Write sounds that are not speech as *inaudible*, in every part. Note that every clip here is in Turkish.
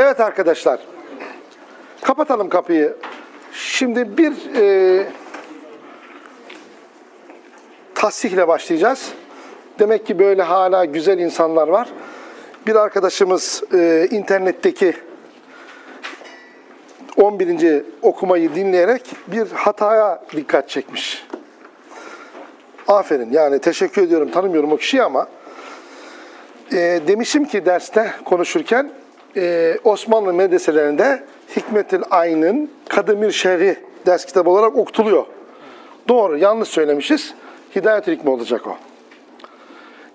Evet arkadaşlar. Kapatalım kapıyı. Şimdi bir e, tahsihle başlayacağız. Demek ki böyle hala güzel insanlar var. Bir arkadaşımız e, internetteki 11. okumayı dinleyerek bir hataya dikkat çekmiş. Aferin yani teşekkür ediyorum tanımıyorum o kişiyi ama e, demişim ki derste konuşurken e, Osmanlı medreselerinde Hikmetül Ayn'ın Kademir Şerhi ders kitabı olarak okutuluyor. Doğru, yanlış söylemişiz. Hidayet-ül Hikme olacak o.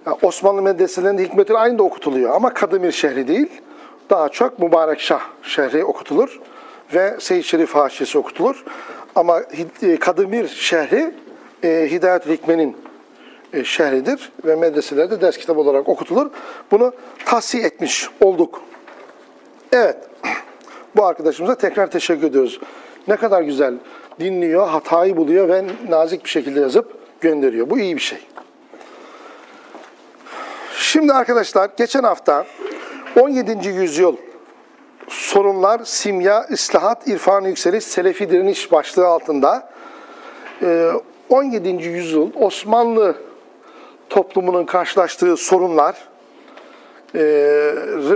Ya Osmanlı medreselerinde Hikmetül Ayn da okutuluyor ama Kademir Şehri değil. Daha çok Mübarek Şah Şehri okutulur ve Seyyid Şerif Haşisi okutulur. Ama e, Kademir Şehri e, Hidayet-ül Hikme'nin e, şehridir ve medreselerde ders kitabı olarak okutulur. Bunu tahsiye etmiş olduk. Evet, bu arkadaşımıza tekrar teşekkür ediyoruz. Ne kadar güzel dinliyor, hatayı buluyor ve nazik bir şekilde yazıp gönderiyor. Bu iyi bir şey. Şimdi arkadaşlar geçen hafta 17. yüzyıl sorunlar, simya, islahat, irfan yükseliş, selefi direniş başlığı altında e, 17. yüzyıl Osmanlı toplumunun karşılaştığı sorunlar e,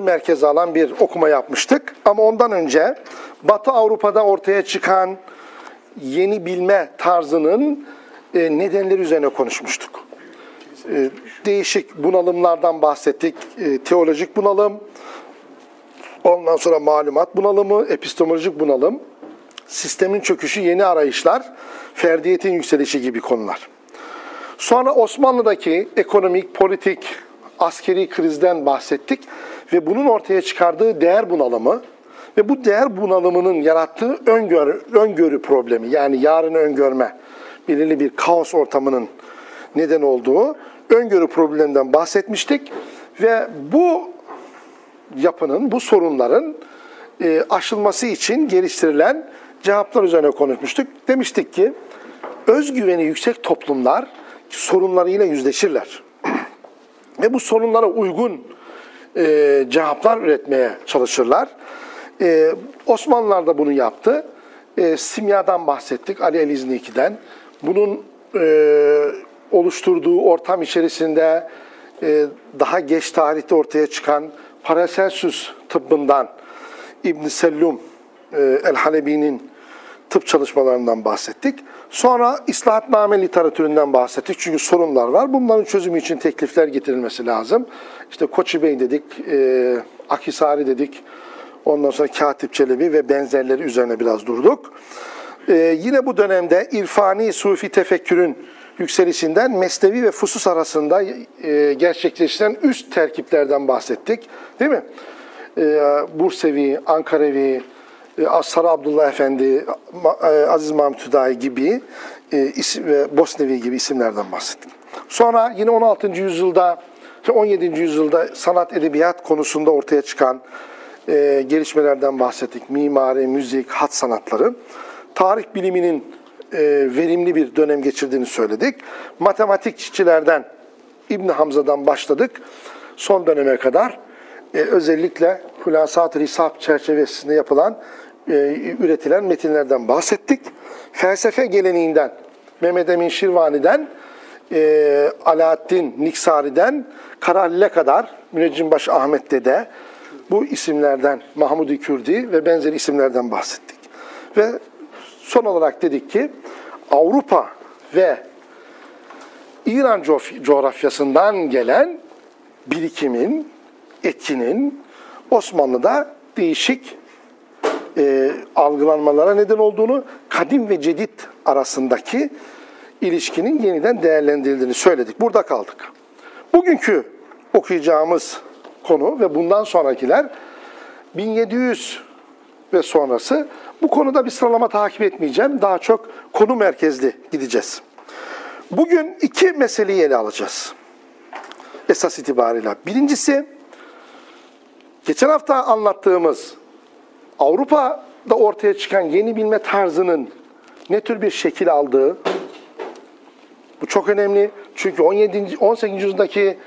merkeze alan bir okuma yapmıştık. Ama ondan önce Batı Avrupa'da ortaya çıkan yeni bilme tarzının e, nedenleri üzerine konuşmuştuk. E, değişik bunalımlardan bahsettik. E, teolojik bunalım, ondan sonra malumat bunalımı, epistemolojik bunalım, sistemin çöküşü, yeni arayışlar, ferdiyetin yükselişi gibi konular. Sonra Osmanlı'daki ekonomik, politik, askeri krizden bahsettik ve bunun ortaya çıkardığı değer bunalımı ve bu değer bunalımının yarattığı öngörü, öngörü problemi yani yarını öngörme, belirli bir kaos ortamının neden olduğu öngörü probleminden bahsetmiştik ve bu yapının, bu sorunların e, aşılması için geliştirilen cevaplar üzerine konuşmuştuk. Demiştik ki özgüveni yüksek toplumlar sorunlarıyla yüzleşirler. Ve bu sorunlara uygun e, cevaplar üretmeye çalışırlar. E, Osmanlılar da bunu yaptı. E, simyadan bahsettik, Ali Elizniki'den. Bunun e, oluşturduğu ortam içerisinde e, daha geç tarihte ortaya çıkan Paracelsus tıbbından İbn Sellum e, el-Halebi'nin tıp çalışmalarından bahsettik. Sonra İslahatname literatüründen bahsettik. Çünkü sorunlar var. Bunların çözümü için teklifler getirilmesi lazım. İşte Koçi Bey dedik, e, Akhisari dedik. Ondan sonra Katip Çelebi ve benzerleri üzerine biraz durduk. E, yine bu dönemde irfani sufi tefekkürün yükselişinden mesnevi ve fusus arasında e, gerçekleşen üst terkiplerden bahsettik. Değil mi? E, Bursevi, Ankarevi, Sarı Abdullah Efendi, e, Aziz Mahmut Hüdayi gibi e, ve Bosnevi gibi isimlerden bahsettik. Sonra yine 16. yüzyılda, 17. yüzyılda sanat edebiyat konusunda ortaya çıkan e, gelişmelerden bahsettik. Mimari, müzik, hat sanatları. Tarih biliminin e, verimli bir dönem geçirdiğini söyledik. Matematikçilerden İbn Hamza'dan başladık. Son döneme kadar e, özellikle Hülasat-ı Hisap çerçevesinde yapılan, e, üretilen metinlerden bahsettik. Felsefe geleneğinden, Mehmet Emin Şirvani'den, e, Alaaddin Niksari'den, Karalil'e kadar, Müneccimbaşı Ahmet Dede, bu isimlerden, Mahmudi Kürdi ve benzeri isimlerden bahsettik. Ve son olarak dedik ki, Avrupa ve İran coğraf- coğrafyasından gelen birikimin, etkinin Osmanlı'da değişik e, algılanmalara neden olduğunu, kadim ve cedid arasındaki ilişkinin yeniden değerlendirildiğini söyledik. Burada kaldık. Bugünkü okuyacağımız konu ve bundan sonrakiler 1700 ve sonrası. Bu konuda bir sıralama takip etmeyeceğim. Daha çok konu merkezli gideceğiz. Bugün iki meseleyi ele alacağız. Esas itibariyle. Birincisi, geçen hafta anlattığımız Avrupa'da ortaya çıkan yeni bilme tarzının ne tür bir şekil aldığı, bu çok önemli. Çünkü 17. 18. yüzyıldaki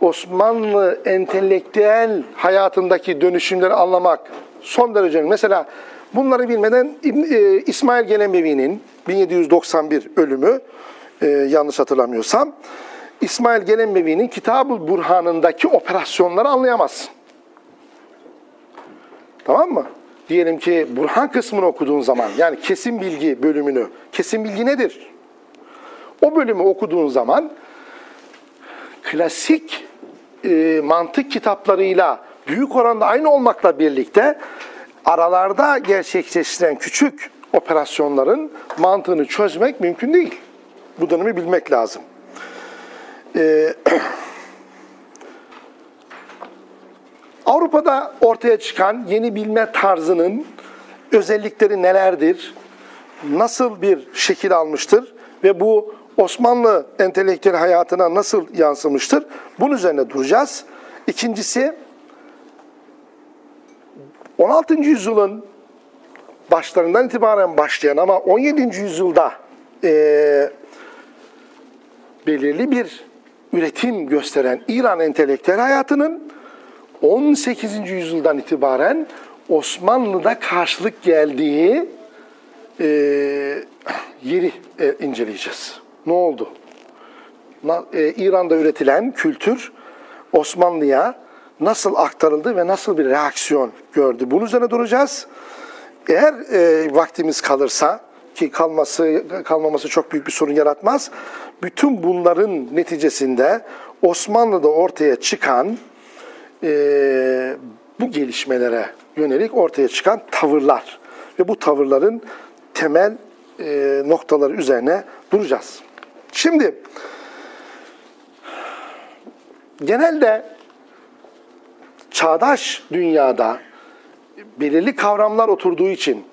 Osmanlı entelektüel hayatındaki dönüşümleri anlamak son derece önemli. Mesela bunları bilmeden e, İsmail Gelemevi'nin 1791 ölümü e, yanlış hatırlamıyorsam İsmail Gelemevi'nin Kitab-ı Burhan'ındaki operasyonları anlayamazsın. Tamam mı? Diyelim ki Burhan kısmını okuduğun zaman yani kesin bilgi bölümünü. Kesin bilgi nedir? O bölümü okuduğun zaman klasik e, mantık kitaplarıyla büyük oranda aynı olmakla birlikte aralarda gerçekleştiren küçük operasyonların mantığını çözmek mümkün değil. Bu dönemi bilmek lazım. E, *clears throat* Avrupa'da ortaya çıkan yeni bilme tarzının özellikleri nelerdir? Nasıl bir şekil almıştır? Ve bu Osmanlı entelektüel hayatına nasıl yansımıştır? Bunun üzerine duracağız. İkincisi, 16. yüzyılın başlarından itibaren başlayan ama 17. yüzyılda eee, belirli bir üretim gösteren İran entelektüel hayatının 18. yüzyıldan itibaren Osmanlı'da karşılık geldiği e, yeri e, inceleyeceğiz. Ne oldu? E, İran'da üretilen kültür Osmanlı'ya nasıl aktarıldı ve nasıl bir reaksiyon gördü? Bunun üzerine duracağız. Eğer e, vaktimiz kalırsa ki kalması kalmaması çok büyük bir sorun yaratmaz. Bütün bunların neticesinde Osmanlı'da ortaya çıkan e, bu gelişmelere yönelik ortaya çıkan tavırlar ve bu tavırların temel e, noktaları üzerine duracağız. Şimdi genelde çağdaş dünyada belirli kavramlar oturduğu için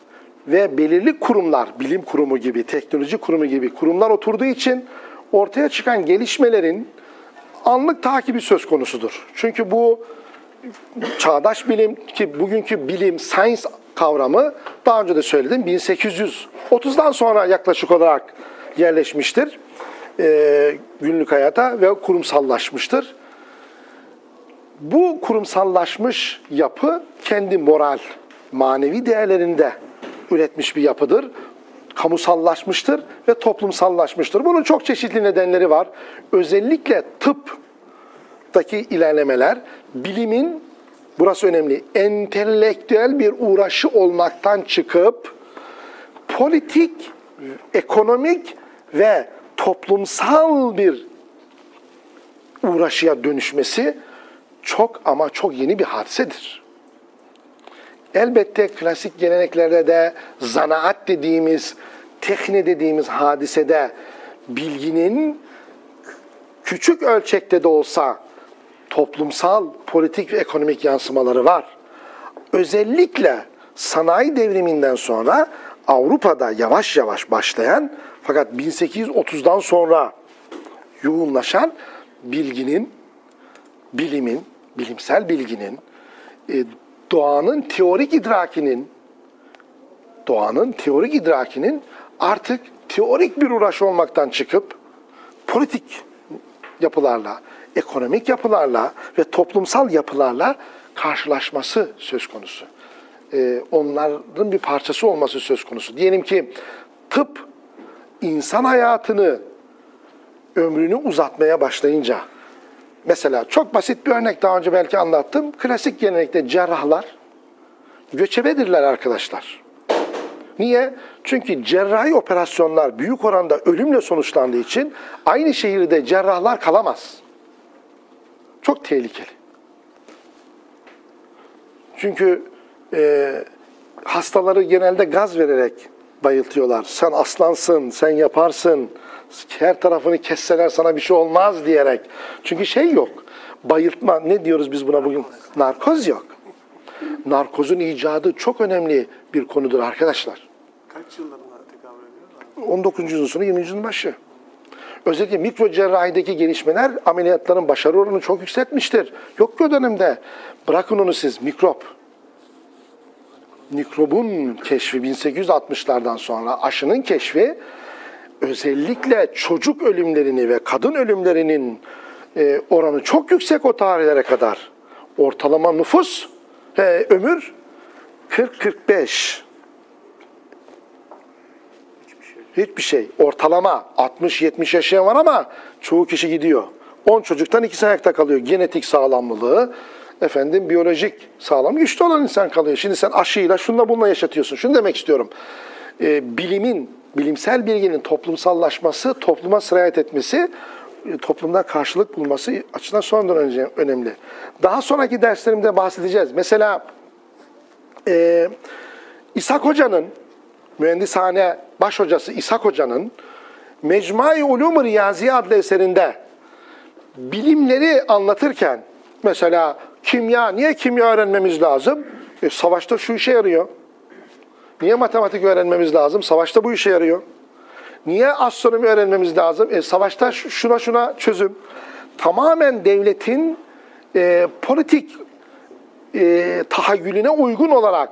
ve belirli kurumlar, bilim kurumu gibi, teknoloji kurumu gibi kurumlar oturduğu için ortaya çıkan gelişmelerin anlık takibi söz konusudur. Çünkü bu çağdaş bilim ki bugünkü bilim, science kavramı daha önce de söyledim 1830'dan sonra yaklaşık olarak yerleşmiştir. Ee, günlük hayata ve kurumsallaşmıştır. Bu kurumsallaşmış yapı kendi moral, manevi değerlerinde üretmiş bir yapıdır. Kamusallaşmıştır ve toplumsallaşmıştır. Bunun çok çeşitli nedenleri var. Özellikle tıptaki ilerlemeler bilimin burası önemli. Entelektüel bir uğraşı olmaktan çıkıp politik, ekonomik ve toplumsal bir uğraşıya dönüşmesi çok ama çok yeni bir hadisedir. Elbette klasik geleneklerde de zanaat dediğimiz, tekne dediğimiz hadisede bilginin küçük ölçekte de olsa toplumsal, politik ve ekonomik yansımaları var. Özellikle sanayi devriminden sonra Avrupa'da yavaş yavaş başlayan fakat 1830'dan sonra yoğunlaşan bilginin, bilimin, bilimsel bilginin, e, doğanın teorik idrakinin, doğanın teorik idrakinin artık teorik bir uğraş olmaktan çıkıp politik yapılarla, ekonomik yapılarla ve toplumsal yapılarla karşılaşması söz konusu. Ee, onların bir parçası olması söz konusu. Diyelim ki tıp insan hayatını, ömrünü uzatmaya başlayınca, mesela çok basit bir örnek daha önce belki anlattım. Klasik gelenekte cerrahlar göçebedirler arkadaşlar. Niye? Çünkü cerrahi operasyonlar büyük oranda ölümle sonuçlandığı için aynı şehirde cerrahlar kalamaz. Çok tehlikeli. Çünkü e, hastaları genelde gaz vererek bayıltıyorlar. Sen aslansın, sen yaparsın, her tarafını kesseler sana bir şey olmaz diyerek. Çünkü şey yok, bayıltma, ne diyoruz biz buna bugün? Narkoz yok. Narkozun icadı çok önemli bir konudur arkadaşlar. Kaç yıllarına tekabül ediyor? 19. yüzyılın sonu 20. yüzyılın başı. Özellikle mikro cerrahideki gelişmeler ameliyatların başarı oranını çok yükseltmiştir. Yok ki o dönemde. Bırakın onu siz mikrop. Mikrobun keşfi 1860'lardan sonra aşının keşfi özellikle çocuk ölümlerini ve kadın ölümlerinin e, oranı çok yüksek o tarihlere kadar. Ortalama nüfus, e, ömür 40-45. Hiçbir şey. Ortalama 60-70 yaşayan var ama çoğu kişi gidiyor. 10 çocuktan ikisi ayakta kalıyor. Genetik sağlamlılığı, efendim biyolojik sağlam güçlü olan insan kalıyor. Şimdi sen aşıyla şunla bununla yaşatıyorsun. Şunu demek istiyorum. Ee, bilimin, bilimsel bilginin toplumsallaşması, topluma sirayet etmesi, e, toplumda karşılık bulması açısından son derece önemli. Daha sonraki derslerimde bahsedeceğiz. Mesela e, İshak Hoca'nın, mühendishane baş hocası İshak Hoca'nın Mecmai Ulum-u Riyaziye adlı eserinde bilimleri anlatırken mesela kimya, niye kimya öğrenmemiz lazım? E, savaşta şu işe yarıyor. Niye matematik öğrenmemiz lazım? Savaşta bu işe yarıyor. Niye astronomi öğrenmemiz lazım? E, savaşta şu- şuna şuna çözüm. Tamamen devletin e, politik e, tahayyülüne uygun olarak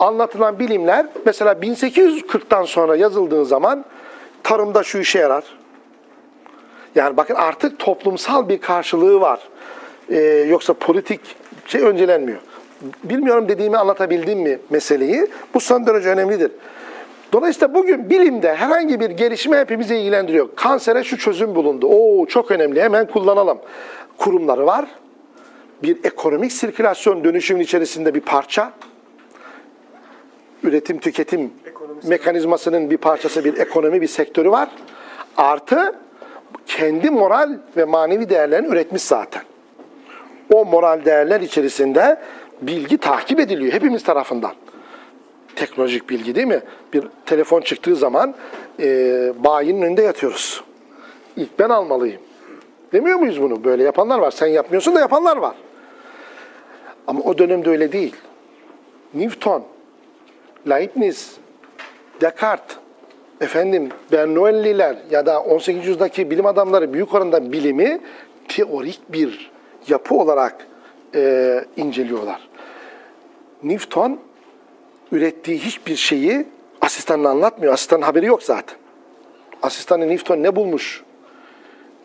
anlatılan bilimler mesela 1840'tan sonra yazıldığı zaman tarımda şu işe yarar. Yani bakın artık toplumsal bir karşılığı var. Ee, yoksa politik şey öncelenmiyor. Bilmiyorum dediğimi anlatabildim mi meseleyi? Bu son derece önemlidir. Dolayısıyla bugün bilimde herhangi bir gelişme hepimizi ilgilendiriyor. Kansere şu çözüm bulundu. Oo çok önemli hemen kullanalım. Kurumları var. Bir ekonomik sirkülasyon dönüşümün içerisinde bir parça. Üretim tüketim mekanizmasının bir parçası bir ekonomi bir sektörü var. Artı kendi moral ve manevi değerlerini üretmiş zaten. O moral değerler içerisinde bilgi takip ediliyor hepimiz tarafından. Teknolojik bilgi değil mi? Bir telefon çıktığı zaman e, bayinin önünde yatıyoruz. İlk ben almalıyım. Demiyor muyuz bunu? Böyle yapanlar var. Sen yapmıyorsun da yapanlar var. Ama o dönemde öyle değil. Newton, Leibniz, Descartes, efendim Bernoulli'ler ya da 18. yüzyıldaki bilim adamları büyük oranda bilimi teorik bir yapı olarak e, inceliyorlar. Newton ürettiği hiçbir şeyi asistanına anlatmıyor. Asistanın haberi yok zaten. Asistanı Newton ne bulmuş,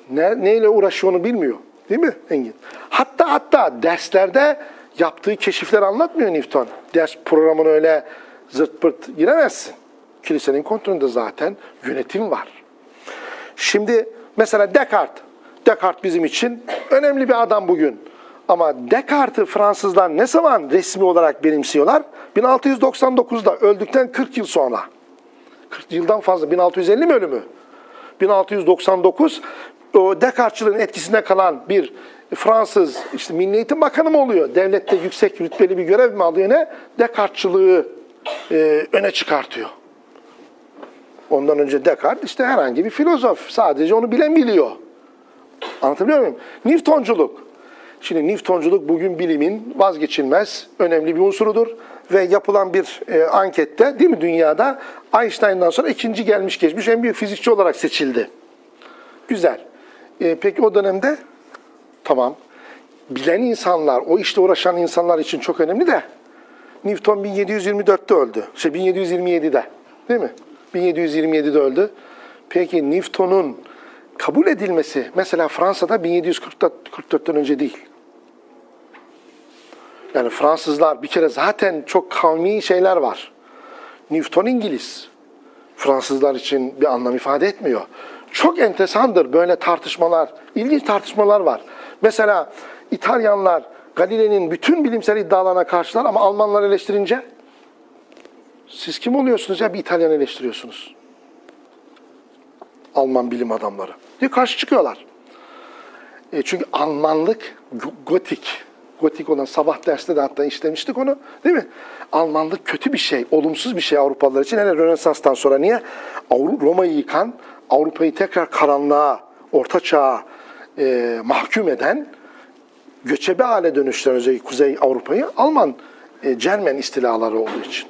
ne, neyle uğraşıyor onu bilmiyor. Değil mi Engin? Hatta hatta derslerde yaptığı keşifleri anlatmıyor Newton. Ders programına öyle zırt pırt giremezsin. Kilisenin kontrolünde zaten yönetim var. Şimdi mesela Descartes. Descartes bizim için önemli bir adam bugün. Ama Descartes'i Fransızlar ne zaman resmi olarak benimsiyorlar? 1699'da öldükten 40 yıl sonra. 40 yıldan fazla. 1650 mi ölümü? 1699 o Descartes'çılığın etkisinde kalan bir Fransız işte Milli Eğitim Bakanı mı oluyor? Devlette yüksek rütbeli bir görev mi alıyor ne? Descartes'çılığı e, öne çıkartıyor. Ondan önce Descartes işte herhangi bir filozof. Sadece onu bilen biliyor. Anlatabiliyor muyum? Newtonculuk. Şimdi Newtonculuk bugün bilimin vazgeçilmez önemli bir unsurudur. Ve yapılan bir e, ankette değil mi dünyada Einstein'dan sonra ikinci gelmiş geçmiş en büyük fizikçi olarak seçildi. Güzel. E, peki o dönemde tamam bilen insanlar, o işte uğraşan insanlar için çok önemli de Newton 1724'te öldü. Şey 1727'de. Değil mi? 1727'de öldü. Peki Newton'un kabul edilmesi mesela Fransa'da 1744'ten önce değil. Yani Fransızlar bir kere zaten çok kavmi şeyler var. Newton İngiliz. Fransızlar için bir anlam ifade etmiyor. Çok enteresandır böyle tartışmalar, ilginç tartışmalar var. Mesela İtalyanlar Galile'nin bütün bilimsel iddialarına karşılar ama Almanlar eleştirince siz kim oluyorsunuz ya bir İtalyan eleştiriyorsunuz. Alman bilim adamları. diye karşı çıkıyorlar. E, çünkü Almanlık go- gotik. Gotik olan sabah derste de hatta işlemiştik onu. Değil mi? Almanlık kötü bir şey, olumsuz bir şey Avrupalılar için. Hele Rönesans'tan sonra niye? Roma'yı yıkan, Avrupa'yı tekrar karanlığa, orta çağa e, mahkum eden, göçebe hale dönüştüren özellikle Kuzey Avrupa'yı Alman, e, Cermen istilaları olduğu için.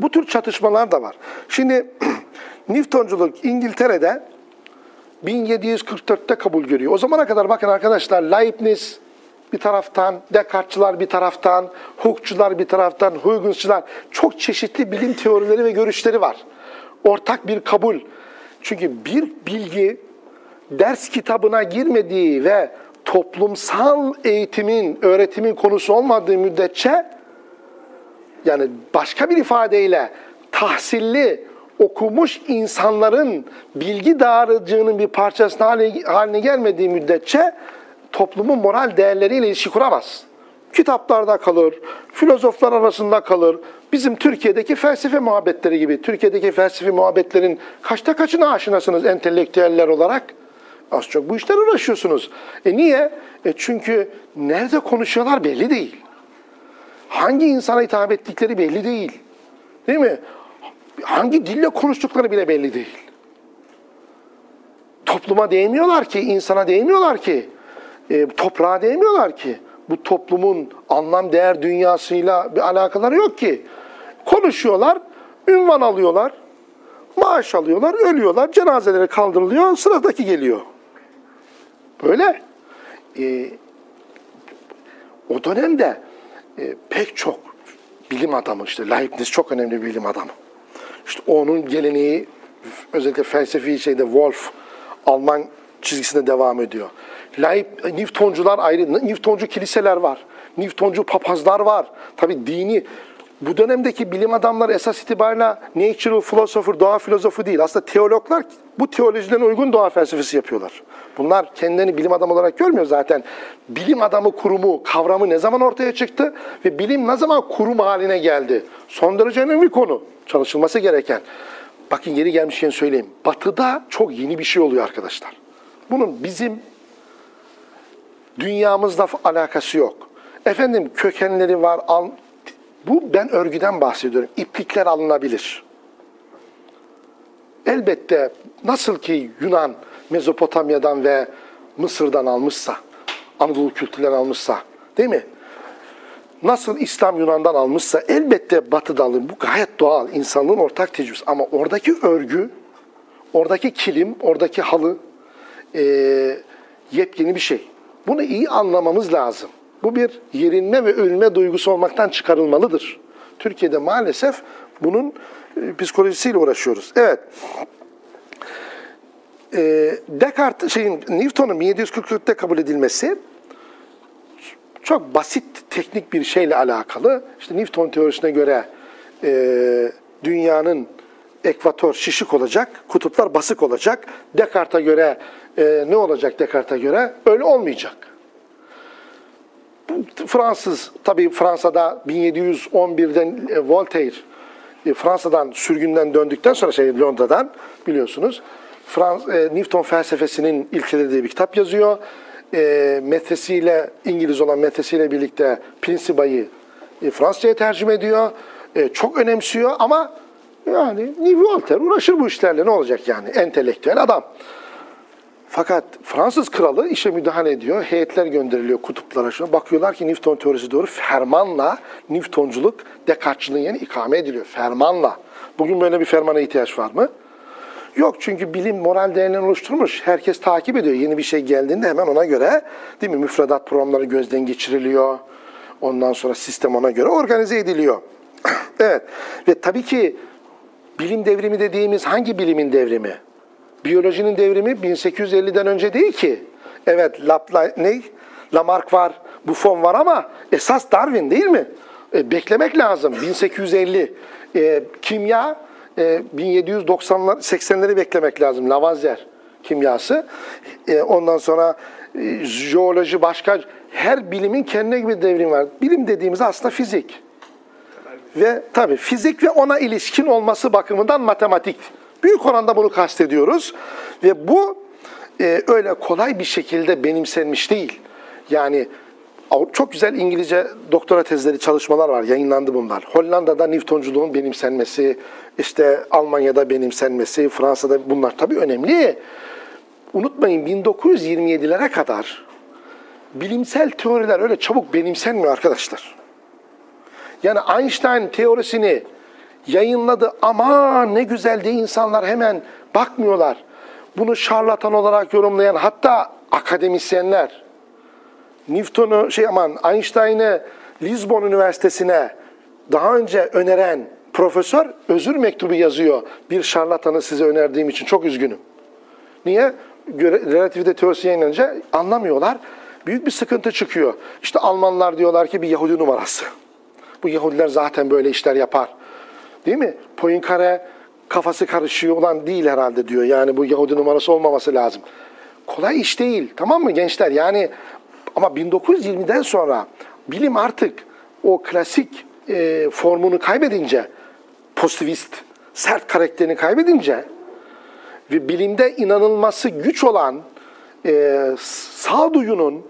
Bu tür çatışmalar da var. Şimdi *clears throat* Newtonculuk İngiltere'de 1744'te kabul görüyor. O zamana kadar bakın arkadaşlar Leibniz bir taraftan, Descartes'çılar bir taraftan, Hooke'çular bir taraftan, Huygens'çılar çok çeşitli bilim teorileri ve görüşleri var. Ortak bir kabul. Çünkü bir bilgi ders kitabına girmediği ve toplumsal eğitimin, öğretimin konusu olmadığı müddetçe yani başka bir ifadeyle tahsilli, okumuş insanların bilgi dağarcığının bir parçası haline, gelmediği müddetçe toplumun moral değerleriyle ilişki kuramaz. Kitaplarda kalır, filozoflar arasında kalır. Bizim Türkiye'deki felsefe muhabbetleri gibi. Türkiye'deki felsefe muhabbetlerin kaçta kaçına aşinasınız entelektüeller olarak? Az çok bu işler uğraşıyorsunuz. E niye? E çünkü nerede konuşuyorlar belli değil. Hangi insana hitap ettikleri belli değil. Değil mi? Hangi dille konuştukları bile belli değil. Topluma değmiyorlar ki, insana değmiyorlar ki, e, toprağa değmiyorlar ki. Bu toplumun anlam değer dünyasıyla bir alakaları yok ki. Konuşuyorlar, ünvan alıyorlar, maaş alıyorlar, ölüyorlar, cenazeleri kaldırılıyor, sıradaki geliyor. Böyle. E, o dönemde e, pek çok bilim adamı işte Leibniz çok önemli bir bilim adamı. İşte onun geleneği özellikle felsefi şeyde Wolf Alman çizgisinde devam ediyor. Leib, Newtoncular ayrı, Newtoncu kiliseler var. Newtoncu papazlar var. Tabi dini bu dönemdeki bilim adamları esas itibariyle natural philosopher, doğa filozofu değil. Aslında teologlar bu teolojilerine uygun doğa felsefesi yapıyorlar. Bunlar kendilerini bilim adamı olarak görmüyor zaten. Bilim adamı kurumu, kavramı ne zaman ortaya çıktı ve bilim ne zaman kurum haline geldi? Son derece önemli bir konu. Çalışılması gereken. Bakın yeri gelmişken söyleyeyim. Batı'da çok yeni bir şey oluyor arkadaşlar. Bunun bizim dünyamızla alakası yok. Efendim kökenleri var. Al, bu ben örgüden bahsediyorum. İplikler alınabilir. Elbette nasıl ki Yunan Mezopotamya'dan ve Mısır'dan almışsa, Anadolu kültürleri almışsa, değil mi? Nasıl İslam Yunan'dan almışsa elbette Batı'da alır. Bu gayet doğal. insanlığın ortak tecrübesi. Ama oradaki örgü, oradaki kilim, oradaki halı e, yepyeni bir şey. Bunu iyi anlamamız lazım. Bu bir yerinme ve ölme duygusu olmaktan çıkarılmalıdır. Türkiye'de maalesef bunun e, psikolojisiyle uğraşıyoruz. Evet. E, Descartes, şeyin, Newton'un 1744'te kabul edilmesi çok basit teknik bir şeyle alakalı. İşte Newton teorisine göre e, dünyanın ekvator şişik olacak, kutuplar basık olacak. Descartes'e göre e, ne olacak Descartes'e göre? Öyle olmayacak. Fransız, tabii Fransa'da 1711'den e, Voltaire, e, Fransa'dan sürgünden döndükten sonra şey Londra'dan biliyorsunuz. Frans, e, Newton felsefesinin ilkeleri diye bir kitap yazıyor. E, metresiyle, İngiliz olan metresiyle birlikte Principa'yı e, Fransızca'ya tercüme ediyor. E, çok önemsiyor ama yani Voltaire uğraşır bu işlerle ne olacak yani entelektüel adam. Fakat Fransız kralı işe müdahale ediyor. Heyetler gönderiliyor kutuplara. Şuna bakıyorlar ki Newton teorisi doğru. Fermanla Newtonculuk Descartes'çılığın yeni ikame ediliyor. Fermanla. Bugün böyle bir fermana ihtiyaç var mı? Yok çünkü bilim moral değerlerini oluşturmuş. Herkes takip ediyor. Yeni bir şey geldiğinde hemen ona göre değil mi müfredat programları gözden geçiriliyor. Ondan sonra sistem ona göre organize ediliyor. *laughs* evet. Ve tabii ki bilim devrimi dediğimiz hangi bilimin devrimi? Biyolojinin devrimi 1850'den önce değil ki. Evet, Lapla, ne? Lamarck var, Buffon var ama esas Darwin değil mi? E, beklemek lazım. 1850 e, kimya e, 1790'lar 80'leri beklemek lazım. Lavoisier kimyası. E, ondan sonra e, jeoloji başka her bilimin kendine gibi devrim var. Bilim dediğimiz aslında fizik. Ve tabii fizik ve ona ilişkin olması bakımından matematik. Büyük oranda bunu kastediyoruz. Ve bu e, öyle kolay bir şekilde benimsenmiş değil. Yani çok güzel İngilizce doktora tezleri, çalışmalar var. Yayınlandı bunlar. Hollanda'da Newtonculuğun benimsenmesi, işte Almanya'da benimsenmesi, Fransa'da bunlar tabii önemli. Unutmayın 1927'lere kadar bilimsel teoriler öyle çabuk benimsenmiyor arkadaşlar. Yani Einstein teorisini yayınladı ama ne güzel de insanlar hemen bakmıyorlar. Bunu şarlatan olarak yorumlayan hatta akademisyenler Newton'u şey aman Einstein'ı Lisbon Üniversitesi'ne daha önce öneren profesör özür mektubu yazıyor. Bir şarlatanı size önerdiğim için çok üzgünüm. Niye? relativite teorisi yayınlanınca anlamıyorlar. Büyük bir sıkıntı çıkıyor. İşte Almanlar diyorlar ki bir Yahudi numarası. Bu Yahudiler zaten böyle işler yapar. Değil mi? Poincare kafası karışıyor olan değil herhalde diyor. Yani bu Yahudi numarası olmaması lazım. Kolay iş değil. Tamam mı gençler? Yani ama 1920'den sonra bilim artık o klasik e, formunu kaybedince pozitivist, sert karakterini kaybedince ve bilimde inanılması güç olan e, sağduyunun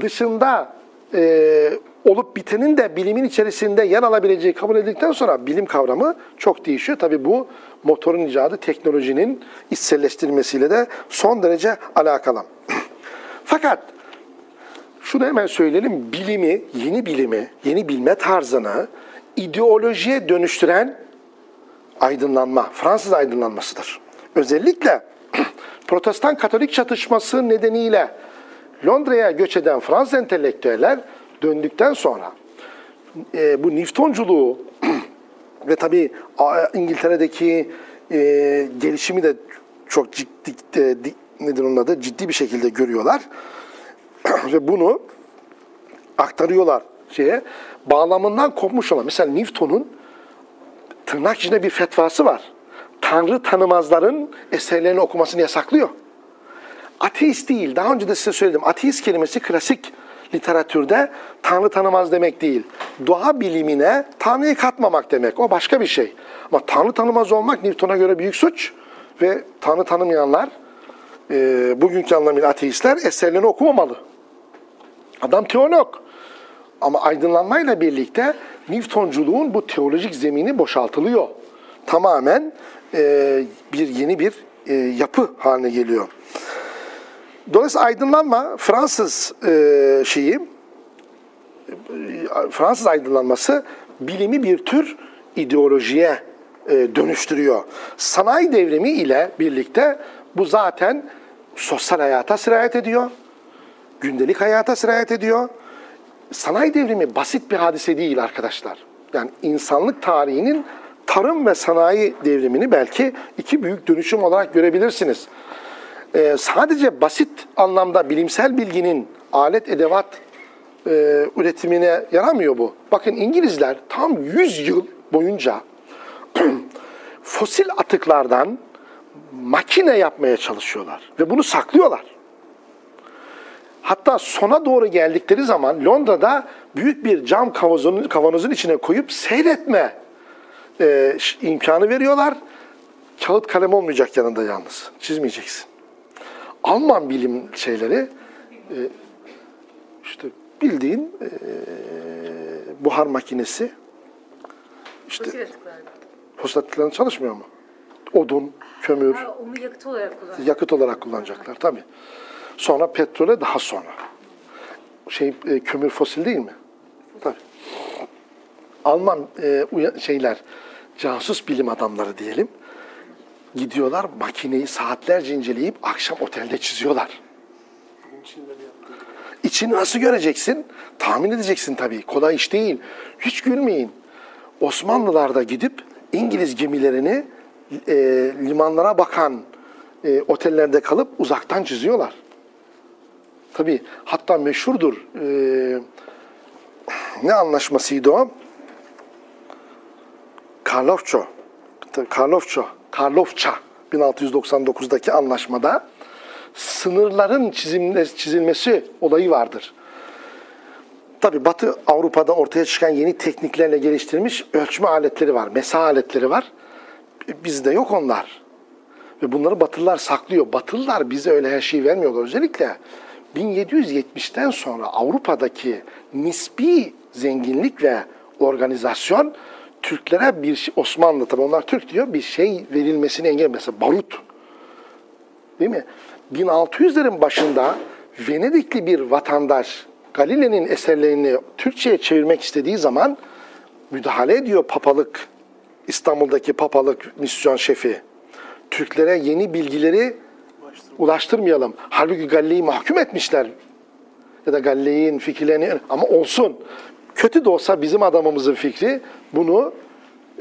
dışında e, olup bitenin de bilimin içerisinde yer alabileceği kabul edildikten sonra bilim kavramı çok değişiyor. Tabi bu motorun icadı teknolojinin içselleştirilmesiyle de son derece alakalı. *clears throat* Fakat şunu hemen söyleyelim, bilimi, yeni bilimi, yeni bilme tarzını ideolojiye dönüştüren aydınlanma, Fransız aydınlanmasıdır. Özellikle *clears throat* Protestan Katolik çatışması nedeniyle Londra'ya göç eden Fransız entelektüeller döndükten sonra e, bu Newtonculuğu *clears throat* ve tabii İngiltere'deki e, gelişimi de çok ciddi, e, di- nedir onun adı, ciddi bir şekilde görüyorlar. *clears throat* ve bunu aktarıyorlar şeye. Bağlamından kopmuş olan. Mesela Newton'un tırnak içinde bir fetvası var. Tanrı tanımazların eserlerini okumasını yasaklıyor. Ateist değil. Daha önce de size söyledim. Ateist kelimesi klasik literatürde Tanrı tanımaz demek değil. Doğa bilimine Tanrı'yı katmamak demek. O başka bir şey. Ama Tanrı tanımaz olmak Newton'a göre büyük suç ve Tanrı tanımayanlar, e, bugünkü anlamıyla ateistler eserlerini okumamalı. Adam teolog. Ama aydınlanmayla birlikte Newtonculuğun bu teolojik zemini boşaltılıyor. Tamamen e, bir yeni bir e, yapı haline geliyor. Dolayısıyla aydınlanma Fransız e, şeyi, e, Fransız aydınlanması bilimi bir tür ideolojiye e, dönüştürüyor. Sanayi devrimi ile birlikte bu zaten sosyal hayata sirayet ediyor, gündelik hayata sirayet ediyor. Sanayi devrimi basit bir hadise değil arkadaşlar. Yani insanlık tarihinin tarım ve sanayi devrimini belki iki büyük dönüşüm olarak görebilirsiniz. Ee, sadece basit anlamda bilimsel bilginin alet edevat e, üretimine yaramıyor bu. Bakın İngilizler tam 100 yıl boyunca *clears throat* fosil atıklardan makine yapmaya çalışıyorlar ve bunu saklıyorlar. Hatta sona doğru geldikleri zaman Londra'da büyük bir cam kavanozun, kavanozun içine koyup seyretme e, imkanı veriyorlar. Kağıt kalem olmayacak yanında yalnız. Çizmeyeceksin. Alman bilim şeyleri e, işte bildiğin e, buhar makinesi işte atıkların çalışmıyor mu? Odun, kömür, Ha, onu yakıt olarak kullanıyor. yakıt olarak kullanacaklar tabii. Sonra petrole daha sonra. Şey e, kömür fosil değil mi? Tabii. Alman e, şeyler casus bilim adamları diyelim. Gidiyorlar makineyi saatlerce inceleyip akşam otelde çiziyorlar. İçini nasıl göreceksin? Tahmin edeceksin tabii. Kolay iş değil. Hiç gülmeyin. Osmanlılar da gidip İngiliz gemilerini e, limanlara bakan e, otellerde kalıp uzaktan çiziyorlar. Tabii hatta meşhurdur. E, ne anlaşmasıydı o? Karlofço. Karlofço. Karlofça 1699'daki anlaşmada sınırların çizilmesi olayı vardır. Tabi Batı Avrupa'da ortaya çıkan yeni tekniklerle geliştirilmiş ölçme aletleri var, mesa aletleri var. Bizde yok onlar. Ve bunları Batılılar saklıyor. Batılılar bize öyle her şeyi vermiyorlar. Özellikle 1770'ten sonra Avrupa'daki nispi zenginlik ve organizasyon Türklere bir şey- Osmanlı tabi onlar Türk diyor bir şey verilmesini engel mesela barut Değil mi? 1600'lerin başında Venedikli bir vatandaş Galile'nin eserlerini Türkçe'ye çevirmek istediği zaman müdahale ediyor papalık, İstanbul'daki papalık misyon şefi. Türklere yeni bilgileri ulaştırmayalım. Halbuki Galile'yi mahkum etmişler. Ya da Galile'nin fikirlerini ama olsun. Kötü de olsa bizim adamımızın fikri bunu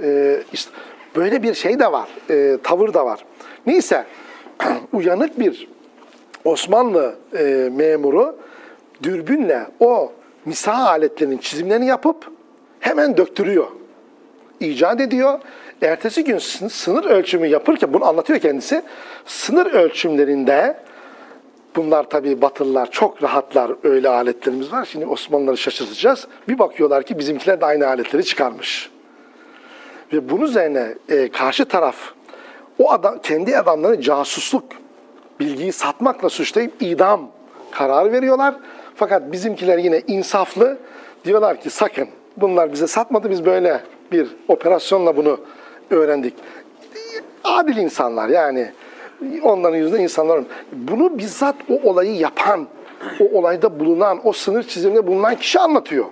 e, ist- böyle bir şey de var, e, tavır da var. Neyse *clears throat* uyanık bir Osmanlı e, memuru dürbünle o misah aletlerinin çizimlerini yapıp hemen döktürüyor. icat ediyor. Ertesi gün sın- sınır ölçümü yapırken, bunu anlatıyor kendisi, sınır ölçümlerinde bunlar tabii Batılılar çok rahatlar öyle aletlerimiz var. Şimdi Osmanlıları şaşırtacağız. Bir bakıyorlar ki bizimkiler de aynı aletleri çıkarmış. Ve bunun üzerine e, karşı taraf o adam kendi adamları casusluk bilgiyi satmakla suçlayıp idam kararı veriyorlar. Fakat bizimkiler yine insaflı diyorlar ki sakın bunlar bize satmadı biz böyle bir operasyonla bunu öğrendik. Adil insanlar yani onların yüzünde insanlar. Bunu bizzat o olayı yapan, o olayda bulunan, o sınır çiziminde bulunan kişi anlatıyor.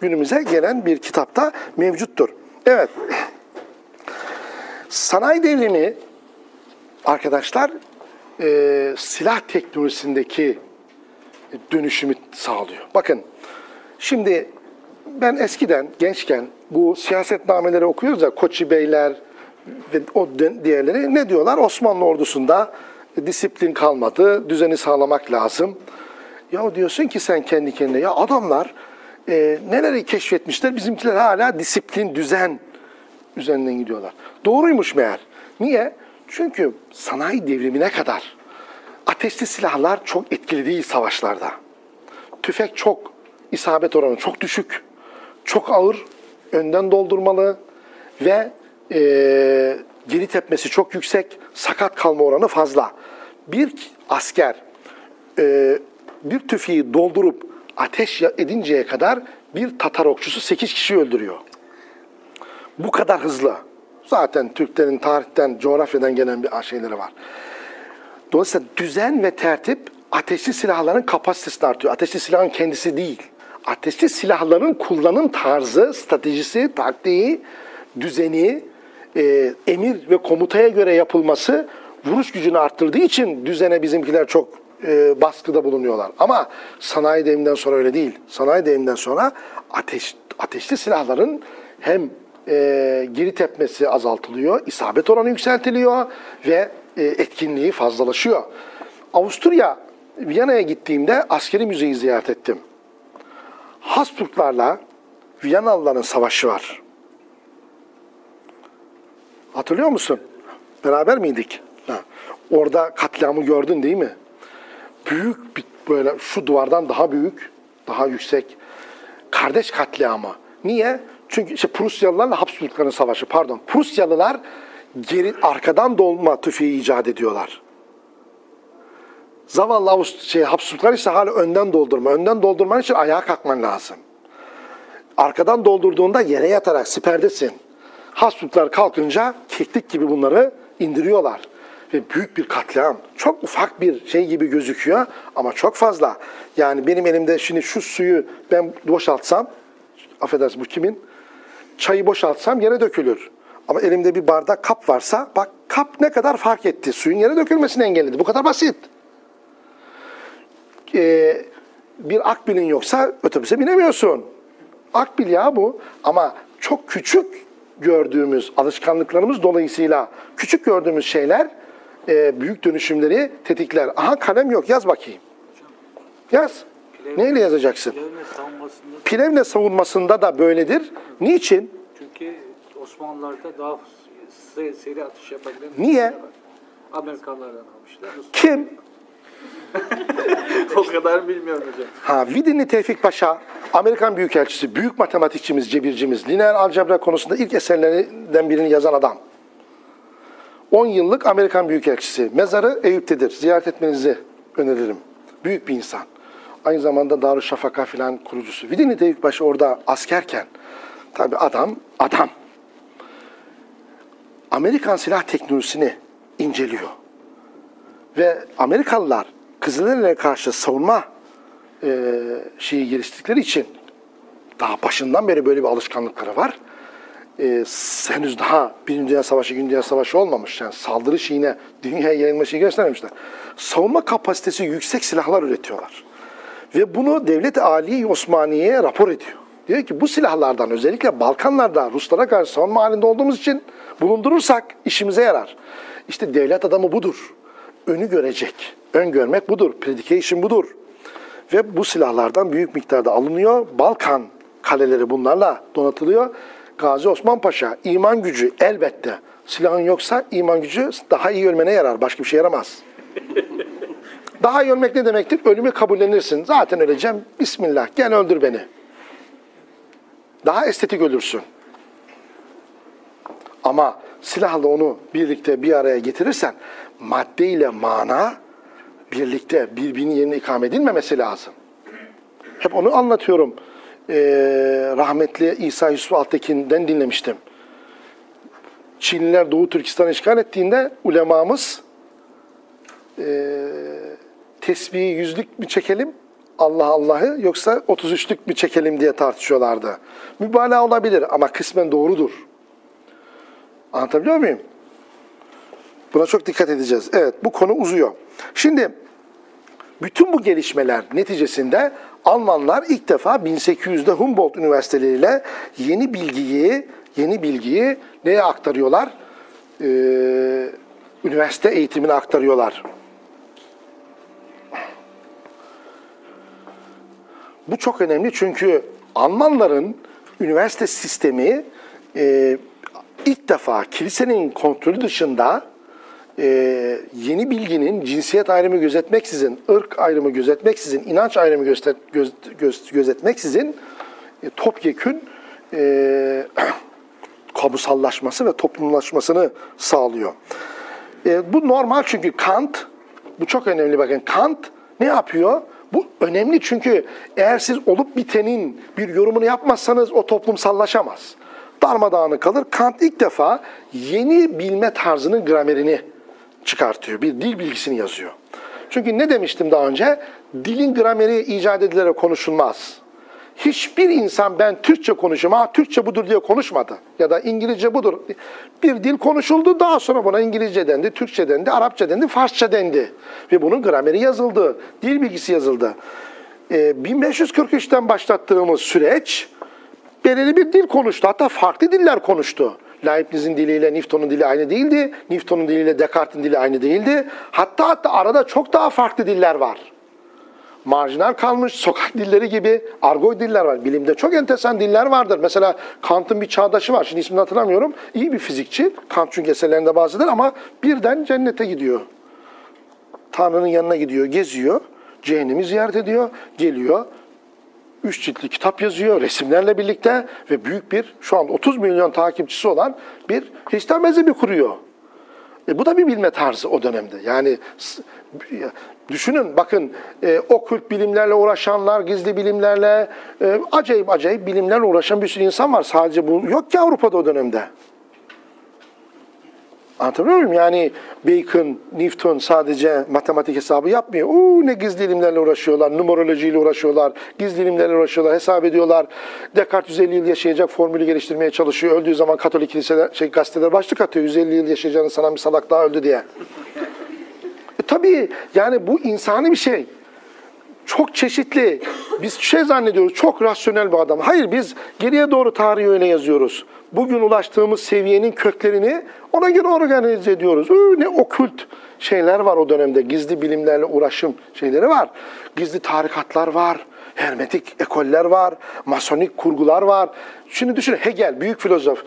Günümüze gelen bir kitapta mevcuttur. Evet. Sanayi devrimi arkadaşlar e, silah teknolojisindeki dönüşümü sağlıyor. Bakın şimdi ben eskiden gençken bu siyasetnameleri okuyoruz ya Koçi Beyler ve o diğerleri ne diyorlar? Osmanlı ordusunda disiplin kalmadı, düzeni sağlamak lazım. Ya diyorsun ki sen kendi kendine ya adamlar e, neleri keşfetmişler bizimkiler hala disiplin, düzen üzerinden gidiyorlar. Doğruymuş meğer. Niye? Çünkü sanayi devrimine kadar ateşli silahlar çok etkili değil savaşlarda. Tüfek çok, isabet oranı çok düşük, çok ağır, önden doldurmalı ve e, geri tepmesi çok yüksek, sakat kalma oranı fazla. Bir asker e, bir tüfeği doldurup ateş edinceye kadar bir Tatar okçusu 8 kişi öldürüyor. Bu kadar hızlı. Zaten Türklerin tarihten, coğrafyadan gelen bir şeyleri var. Dolayısıyla düzen ve tertip ateşli silahların kapasitesini artıyor. Ateşli silahın kendisi değil. Ateşli silahların kullanım tarzı, stratejisi, taktiği, düzeni, e, emir ve komutaya göre yapılması vuruş gücünü arttırdığı için düzene bizimkiler çok e, baskıda bulunuyorlar. Ama sanayi devriminden sonra öyle değil. Sanayi devriminden sonra ateş, ateşli silahların hem e, geri tepmesi azaltılıyor, isabet oranı yükseltiliyor ve e, etkinliği fazlalaşıyor. Avusturya, Viyana'ya gittiğimde askeri müzeyi ziyaret ettim. Habsburglarla Viyanalıların savaşı var. Hatırlıyor musun? Beraber miydik? Ha. Orada katliamı gördün değil mi? Büyük bir böyle şu duvardan daha büyük, daha yüksek. Kardeş katliamı. Niye? Çünkü işte Prusyalılarla Habsburgların savaşı pardon. Prusyalılar geri arkadan dolma tüfeği icat ediyorlar. Zavallı Avust şey, Habsburglar ise hala önden doldurma. Önden doldurman için ayağa kalkman lazım. Arkadan doldurduğunda yere yatarak siperdesin. Habsburglar kalkınca keklik gibi bunları indiriyorlar. Ve büyük bir katliam. Çok ufak bir şey gibi gözüküyor ama çok fazla. Yani benim elimde şimdi şu suyu ben boşaltsam, affedersin bu kimin? Çayı boşaltsam yere dökülür. Ama elimde bir bardak kap varsa bak kap ne kadar fark etti. Suyun yere dökülmesini engelledi. Bu kadar basit. Ee, bir akbilin yoksa otobüse binemiyorsun. Akbil ya bu. Ama çok küçük gördüğümüz alışkanlıklarımız dolayısıyla küçük gördüğümüz şeyler e, büyük dönüşümleri tetikler. Aha kalem yok yaz bakayım. Yaz. Neyle yazacaksın? Devlet savunmasında Plevne savunmasında da böyledir. Niçin? çünkü Osmanlılar'da daha se- seri atış yapabilen Niye? Amerikalılardan almışlar. Kim? *laughs* o kadar bilmiyorum hocam. Ha, Vidinli Tevfik Paşa, Amerikan Büyükelçisi, büyük matematikçimiz, cebircimiz, lineer algebra konusunda ilk eserlerinden birini yazan adam. 10 yıllık Amerikan Büyükelçisi. Mezarı Eyüp'tedir. Ziyaret etmenizi öneririm. Büyük bir insan. Aynı zamanda Darüşşafaka filan kurucusu. Vidinli Tevfik Paşa orada askerken, tabii adam, adam. Amerikan silah teknolojisini inceliyor. Ve Amerikalılar Kızılderili'ye karşı savunma e, şeyi geliştirdikleri için daha başından beri böyle bir alışkanlıkları var. E, henüz daha Birinci Dünya Savaşı, İkinci Dünya Savaşı olmamış. Yani saldırı şeyine, dünyaya yayılma şeyi göstermemişler. Savunma kapasitesi yüksek silahlar üretiyorlar. Ve bunu Devlet-i Aliye Osmaniye'ye rapor ediyor. Diyor ki bu silahlardan özellikle Balkanlarda Ruslara karşı savunma halinde olduğumuz için bulundurursak işimize yarar. İşte devlet adamı budur. Önü görecek. Ön görmek budur. Predication budur. Ve bu silahlardan büyük miktarda alınıyor. Balkan kaleleri bunlarla donatılıyor. Gazi Osman Paşa iman gücü elbette. Silahın yoksa iman gücü daha iyi ölmene yarar. Başka bir şey yaramaz. *laughs* Daha iyi ölmek ne demektir? Ölümü kabullenirsin. Zaten öleceğim. Bismillah gel öldür beni. Daha estetik ölürsün. Ama silahla onu birlikte bir araya getirirsen madde ile mana birlikte birbirinin yerine ikame edilmemesi lazım. Hep onu anlatıyorum. Ee, rahmetli İsa Yusuf Altekin'den dinlemiştim. Çinliler Doğu Türkistan'ı işgal ettiğinde ulemamız e, tesbihi yüzlük mü çekelim Allah Allah'ı yoksa 33'lük mü çekelim diye tartışıyorlardı. Mübalağa olabilir ama kısmen doğrudur. Anlatabiliyor muyum? Buna çok dikkat edeceğiz. Evet bu konu uzuyor. Şimdi bütün bu gelişmeler neticesinde Almanlar ilk defa 1800'de Humboldt Üniversiteleriyle yeni bilgiyi, yeni bilgiyi neye aktarıyorlar? Ee, üniversite eğitimine aktarıyorlar. Bu çok önemli çünkü Almanların üniversite sistemi e, ilk defa kilisenin kontrolü dışında e, yeni bilginin cinsiyet ayrımı gözetmeksizin, ırk ayrımı gözetmeksizin, inanç ayrımı göster, göz, göz, gözetmeksizin e, topyekün e, *clears throat* kamusallaşması ve toplumlaşmasını sağlıyor. E, bu normal çünkü Kant, bu çok önemli bakın. Kant ne yapıyor? Bu önemli çünkü eğer siz olup bitenin bir yorumunu yapmazsanız o toplumsallaşamaz. Darmadağınık kalır. Kant ilk defa yeni bilme tarzının gramerini çıkartıyor. Bir dil bilgisini yazıyor. Çünkü ne demiştim daha önce? Dilin grameri icat edilerek konuşulmaz. Hiçbir insan ben Türkçe konuşuyorum, ha Türkçe budur diye konuşmadı. Ya da İngilizce budur. Bir dil konuşuldu, daha sonra buna İngilizce dendi, Türkçe dendi, Arapça dendi, Farsça dendi. Ve bunun grameri yazıldı, dil bilgisi yazıldı. Ee, 1543'ten başlattığımız süreç belirli bir dil konuştu. Hatta farklı diller konuştu. Leibniz'in diliyle Newton'un dili aynı değildi. Newton'un diliyle Descartes'in dili aynı değildi. Hatta hatta arada çok daha farklı diller var marjinal kalmış sokak dilleri gibi argo diller var. Bilimde çok enteresan diller vardır. Mesela Kant'ın bir çağdaşı var. Şimdi ismini hatırlamıyorum. İyi bir fizikçi. Kant çünkü eserlerinde bahseder ama birden cennete gidiyor. Tanrı'nın yanına gidiyor, geziyor. Cehennemi ziyaret ediyor, geliyor. Üç ciltli kitap yazıyor resimlerle birlikte ve büyük bir şu an 30 milyon takipçisi olan bir Hristiyan mezhebi kuruyor. E, bu da bir bilme tarzı o dönemde. Yani düşünün bakın e, okült bilimlerle uğraşanlar, gizli bilimlerle e, acayip acayip bilimlerle uğraşan bir sürü insan var. Sadece bu yok ki Avrupa'da o dönemde. Anlatabiliyor muyum? Yani Bacon, Newton sadece matematik hesabı yapmıyor. Oo, ne gizli ilimlerle uğraşıyorlar, numerolojiyle uğraşıyorlar, gizli ilimlerle uğraşıyorlar, hesap ediyorlar. Descartes 150 yıl yaşayacak formülü geliştirmeye çalışıyor. Öldüğü zaman Katolik kiliseler, şey, gazeteler başlık atıyor. 150 yıl yaşayacağını sanan bir salak daha öldü diye. E, tabii yani bu insani bir şey çok çeşitli. Biz şey zannediyoruz, çok rasyonel bir adam. Hayır biz geriye doğru tarihi öyle yazıyoruz. Bugün ulaştığımız seviyenin köklerini ona göre organize ediyoruz. Ne okült şeyler var o dönemde. Gizli bilimlerle uğraşım şeyleri var. Gizli tarikatlar var. Hermetik ekoller var. Masonik kurgular var. Şimdi düşünün Hegel, büyük filozof.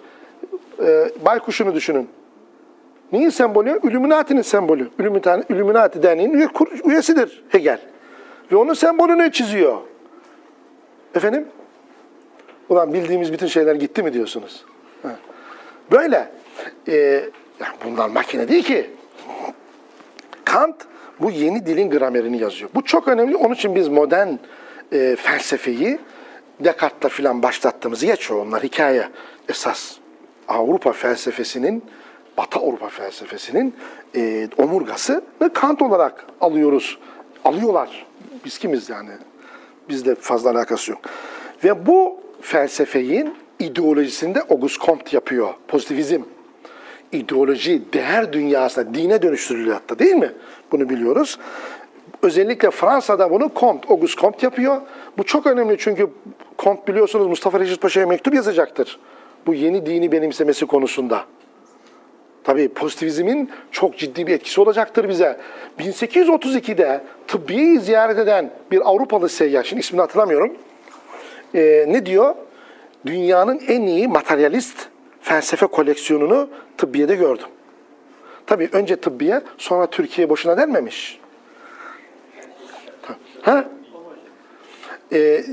Ee, Baykuş'unu düşünün. Neyin sembolü? Illuminati'nin sembolü. Illuminati, Illuminati Derneği'nin üyesidir Hegel. Ve onun sembolünü çiziyor. Efendim? Ulan bildiğimiz bütün şeyler gitti mi diyorsunuz? Böyle. Ee, bunlar makine değil ki. Kant bu yeni dilin gramerini yazıyor. Bu çok önemli. Onun için biz modern e, felsefeyi Descartes'la filan başlattığımızı geçiyor. Onlar hikaye. Esas Avrupa felsefesinin, Batı Avrupa felsefesinin e, omurgasını Kant olarak alıyoruz. Alıyorlar. Biz kimiz yani? Bizde fazla alakası yok. Ve bu felsefenin ideolojisinde Auguste Comte yapıyor. Pozitivizm ideoloji, değer dünyasına, dine dönüştürülüyor hatta değil mi? Bunu biliyoruz. Özellikle Fransa'da bunu Comte, Auguste Comte yapıyor. Bu çok önemli çünkü Comte biliyorsunuz Mustafa Reşit Paşa'ya mektup yazacaktır. Bu yeni dini benimsemesi konusunda. Tabii pozitivizmin çok ciddi bir etkisi olacaktır bize. 1832'de tıbbiyeyi ziyaret eden bir Avrupalı seyyah, şimdi ismini hatırlamıyorum. Ee, ne diyor? Dünyanın en iyi materyalist felsefe koleksiyonunu tıbbiyede gördüm. Tabii önce tıbbiye, sonra Türkiye boşuna denmemiş. Ha? Ee,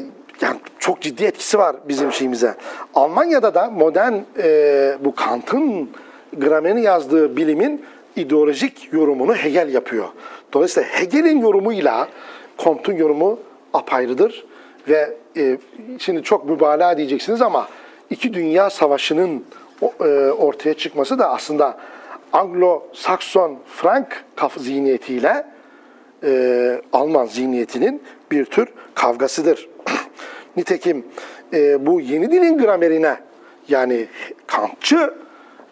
yani çok ciddi etkisi var bizim şeyimize. Almanya'da da modern e, bu Kant'ın gramerini yazdığı bilimin ideolojik yorumunu Hegel yapıyor. Dolayısıyla Hegel'in yorumuyla Comte'un yorumu apayrıdır ve e, şimdi çok mübalağa diyeceksiniz ama iki dünya savaşının e, ortaya çıkması da aslında Anglo-Sakson Frank kaf zihniyetiyle e, Alman zihniyetinin bir tür kavgasıdır. *clears throat* Nitekim e, bu yeni dilin gramerine yani Kantçı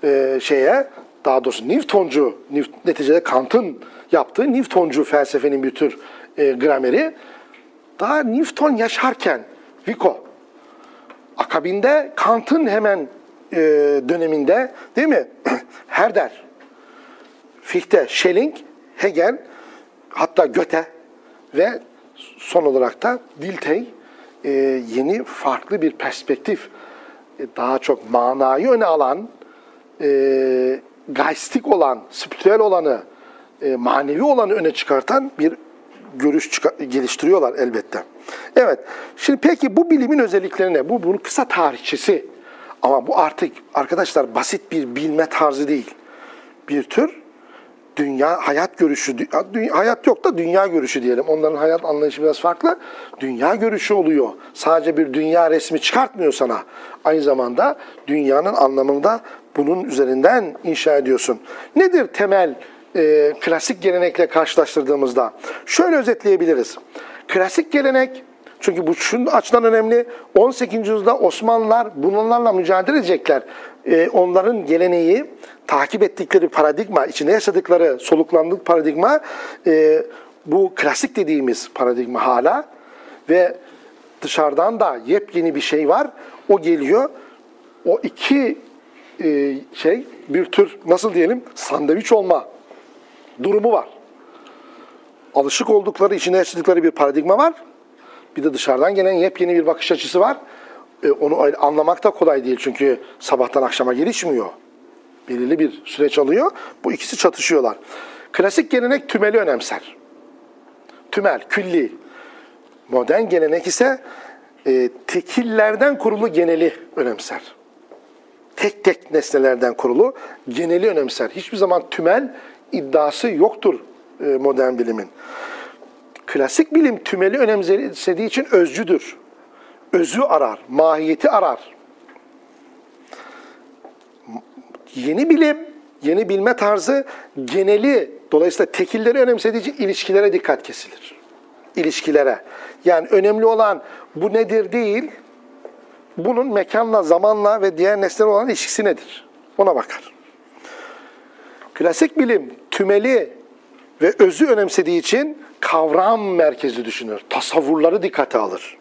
e, şeye daha doğrusu Newtoncu, Newt- neticede Kant'ın yaptığı Newtoncu felsefenin bir tür e, grameri daha Newton yaşarken Vico akabinde Kant'ın hemen e, döneminde değil mi? *clears throat* Herder, Fichte, Schelling, Hegel, hatta Goethe ve son olarak da Dilthey e, yeni farklı bir perspektif, e, daha çok manayı öne alan, e, geistik olan, spiritüel olanı, e, manevi olanı öne çıkartan bir görüş geliştiriyorlar elbette. Evet, şimdi peki bu bilimin özellikleri ne? Bu bunun kısa tarihçesi. Ama bu artık arkadaşlar basit bir bilme tarzı değil. Bir tür dünya hayat görüşü, dü- dünya- hayat yok da dünya görüşü diyelim. Onların hayat anlayışı biraz farklı. Dünya görüşü oluyor. Sadece bir dünya resmi çıkartmıyor sana. Aynı zamanda dünyanın anlamını da bunun üzerinden inşa ediyorsun. Nedir temel e, klasik gelenekle karşılaştırdığımızda? Şöyle özetleyebiliriz. Klasik gelenek çünkü bu şunun açıdan önemli. 18. yüzyılda Osmanlılar bunlarla mücadele edecekler. Ee, onların geleneği, takip ettikleri paradigma, içinde yaşadıkları, soluklandık paradigma e, bu klasik dediğimiz paradigma hala ve dışarıdan da yepyeni bir şey var. O geliyor. O iki e, şey bir tür nasıl diyelim sandviç olma durumu var. Alışık oldukları, içinde yaşadıkları bir paradigma var. Bir de dışarıdan gelen yepyeni bir bakış açısı var. E, onu anlamak da kolay değil çünkü sabahtan akşama gelişmiyor. Belirli bir süreç alıyor. Bu ikisi çatışıyorlar. Klasik gelenek tümeli önemser. Tümel, külli. Modern gelenek ise e, tekillerden kurulu geneli önemser. Tek tek nesnelerden kurulu geneli önemser. Hiçbir zaman tümel iddiası yoktur e, modern bilimin. Klasik bilim tümeli önemsediği için özcüdür. Özü arar, mahiyeti arar. Yeni bilim, yeni bilme tarzı geneli, dolayısıyla tekilleri önemsediği için ilişkilere dikkat kesilir. İlişkilere. Yani önemli olan bu nedir değil, bunun mekanla, zamanla ve diğer nesneler olan ilişkisi nedir? Ona bakar. Klasik bilim tümeli ve özü önemsediği için kavram merkezli düşünür. Tasavvurları dikkate alır.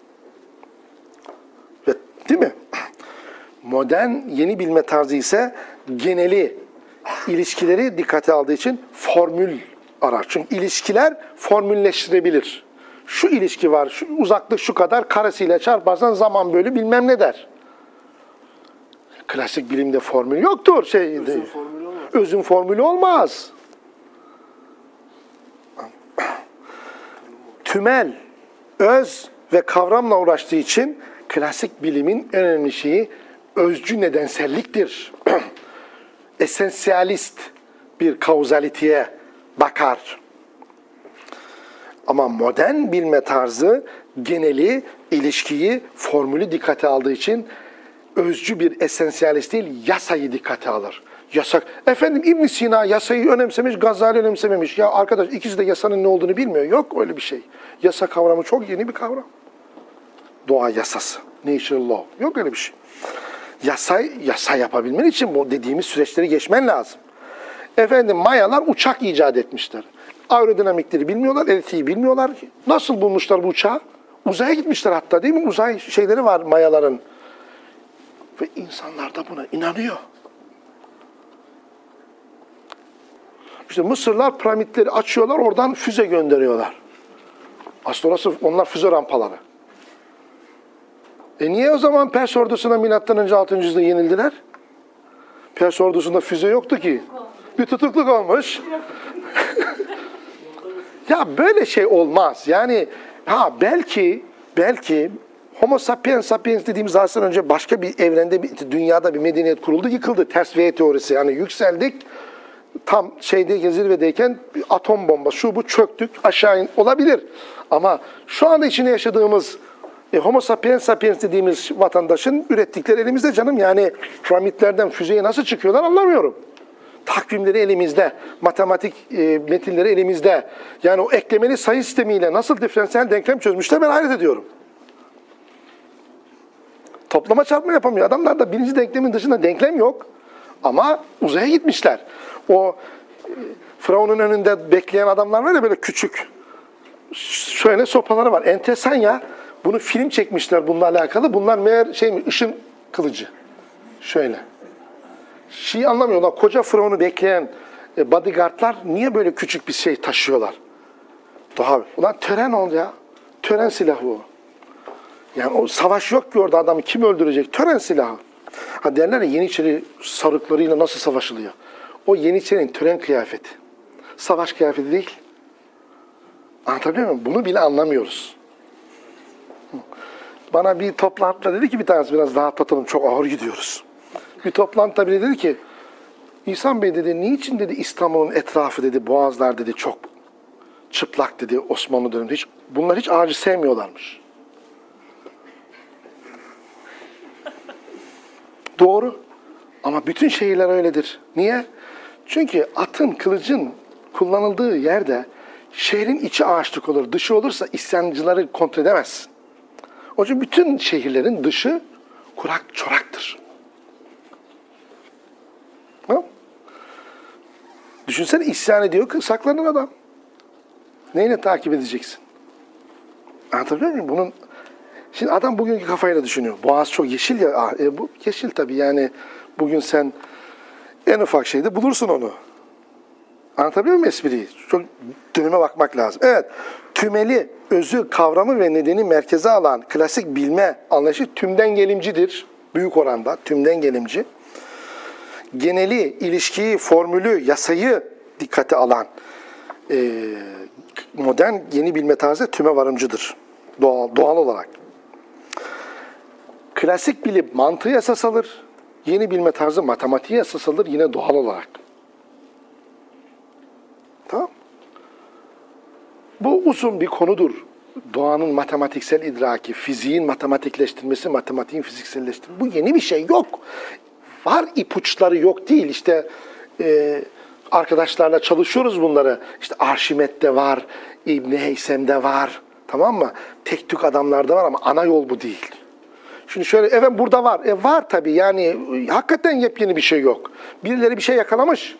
Ve değil mi? *clears throat* Modern yeni bilme tarzı ise geneli ilişkileri dikkate aldığı için formül arar. Çünkü ilişkiler formülleştirebilir. Şu ilişki var, şu uzaklık şu kadar karesiyle çarparsan zaman bölü bilmem ne der. Klasik bilimde formül yoktur. Şey, Özün formülü olmaz. özün formülü olmaz. Tümel, öz ve kavramla uğraştığı için klasik bilimin en önemli şeyi özcü nedenselliktir. *clears throat* Esensyalist bir kauzaliteye bakar. Ama modern bilme tarzı geneli, ilişkiyi, formülü dikkate aldığı için özcü bir esensyalist değil, yasayı dikkate alır. Yasak. Efendim İbn Sina yasayı önemsemiş, Gazali önemsememiş. Ya arkadaş ikisi de yasanın ne olduğunu bilmiyor. Yok öyle bir şey. Yasa kavramı çok yeni bir kavram. Doğa yasası. Natural law. Yok öyle bir şey. Yasa, yasa yapabilmen için bu dediğimiz süreçleri geçmen lazım. Efendim Mayalar uçak icat etmişler. Aerodinamikleri bilmiyorlar, elektriği bilmiyorlar. Nasıl bulmuşlar bu uçağı? Uzaya gitmişler hatta değil mi? Uzay şeyleri var Mayaların. Ve insanlar da buna inanıyor. İşte Mısırlar piramitleri açıyorlar, oradan füze gönderiyorlar. Aslında orası, onlar füze rampaları. E niye o zaman Pers ordusuna milattan önce 6. yüzyılda yenildiler? Pers ordusunda füze yoktu ki. Bir tutukluk olmuş. Ya böyle şey olmaz. Yani ha belki belki Homo sapiens sapiens dediğimiz asırdan önce başka bir evrende, bir, dünyada bir medeniyet kuruldu, yıkıldı. Ters V teorisi. Yani yükseldik, tam şeyde zirvedeyken bir atom bomba, şu bu çöktük, aşağı in, olabilir. Ama şu anda içinde yaşadığımız e, Homo sapiens sapiens dediğimiz vatandaşın ürettikleri elimizde canım. Yani piramitlerden füzeye nasıl çıkıyorlar anlamıyorum. Takvimleri elimizde, matematik e, metinleri elimizde. Yani o eklemeli sayı sistemiyle nasıl diferansiyel denklem çözmüşler ben hayret ediyorum. Toplama çarpma yapamıyor. Adamlarda birinci denklemin dışında denklem yok. Ama uzaya gitmişler. O e, Firavun'un önünde bekleyen adamlar var ya böyle küçük. Şöyle sopaları var. Enteresan ya. Bunu film çekmişler bununla alakalı. Bunlar meğer şey mi? ışın kılıcı. Şöyle. Şeyi anlamıyorlar. Koca Firavun'u bekleyen e, bodyguardlar niye böyle küçük bir şey taşıyorlar? Daha Ulan tören ol ya. Tören silahı o. Yani o savaş yok ki orada adamı kim öldürecek? Tören silahı. Ha derler ya Yeniçeri sarıklarıyla nasıl savaşılıyor? O Yeniçeri'nin tören kıyafeti. Savaş kıyafeti değil. Anlatabiliyor muyum? Bunu bile anlamıyoruz. Bana bir toplantıda dedi ki bir tanesi biraz daha tatalım çok ağır gidiyoruz. Bir toplantıda biri dedi ki İhsan Bey dedi niçin dedi İstanbul'un etrafı dedi boğazlar dedi çok çıplak dedi Osmanlı döneminde hiç bunlar hiç ağacı sevmiyorlarmış. Doğru. Ama bütün şehirler öyledir. Niye? Çünkü atın, kılıcın kullanıldığı yerde şehrin içi ağaçlık olur. Dışı olursa isyancıları kontrol edemezsin. O yüzden bütün şehirlerin dışı kurak çoraktır. Tamam? Düşünsene isyan ediyor, saklanır adam. Neyle takip edeceksin? Anlatabiliyor muyum? Bunun Şimdi adam bugünkü kafayla düşünüyor. Boğaz çok yeşil ya. Ah, e, bu yeşil tabii yani bugün sen en ufak şeyde bulursun onu. Anlatabiliyor muyum espriyi? Çok döneme bakmak lazım. Evet, tümeli, özü, kavramı ve nedeni merkeze alan klasik bilme anlayışı tümden gelimcidir. Büyük oranda tümden gelimci. Geneli, ilişkiyi, formülü, yasayı dikkate alan e, modern yeni bilme tarzı tüme varımcıdır. Doğal, doğal olarak. Klasik bilim mantığı esas alır. Yeni bilme tarzı matematiği esas alır yine doğal olarak. Tamam. Bu uzun bir konudur. Doğanın matematiksel idraki, fiziğin matematikleştirmesi, matematiğin fizikselleştirmesi. Bu yeni bir şey yok. Var ipuçları yok değil. İşte e, arkadaşlarla çalışıyoruz bunları. İşte Arşimet'te var, İbni Heysem'de var. Tamam mı? Tek tük adamlarda var ama ana yol bu değil. Şimdi şöyle, evet burada var. E var tabii yani e, hakikaten yepyeni bir şey yok. Birileri bir şey yakalamış.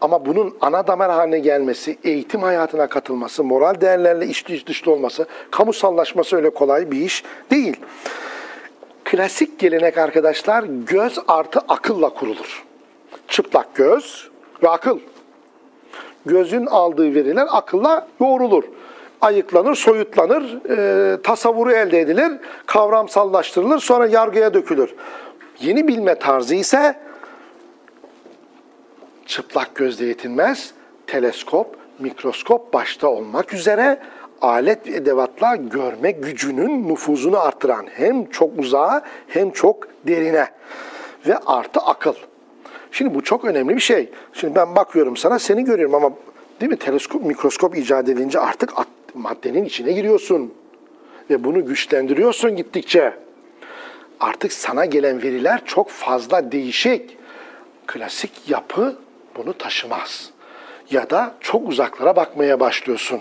Ama bunun ana damar haline gelmesi, eğitim hayatına katılması, moral değerlerle içli dışlı olması, kamusallaşması öyle kolay bir iş değil. Klasik gelenek arkadaşlar göz artı akılla kurulur. Çıplak göz ve akıl. Gözün aldığı veriler akılla yoğrulur. Ayıklanır, soyutlanır, e, tasavvuru elde edilir, kavramsallaştırılır, sonra yargıya dökülür. Yeni bilme tarzı ise çıplak gözle yetinmez, teleskop, mikroskop başta olmak üzere alet ve edevatla görme gücünün nüfuzunu artıran hem çok uzağa hem çok derine ve artı akıl. Şimdi bu çok önemli bir şey. Şimdi ben bakıyorum sana seni görüyorum ama değil mi teleskop, mikroskop icat edince artık maddenin içine giriyorsun. Ve bunu güçlendiriyorsun gittikçe. Artık sana gelen veriler çok fazla değişik. Klasik yapı bunu taşımaz. Ya da çok uzaklara bakmaya başlıyorsun.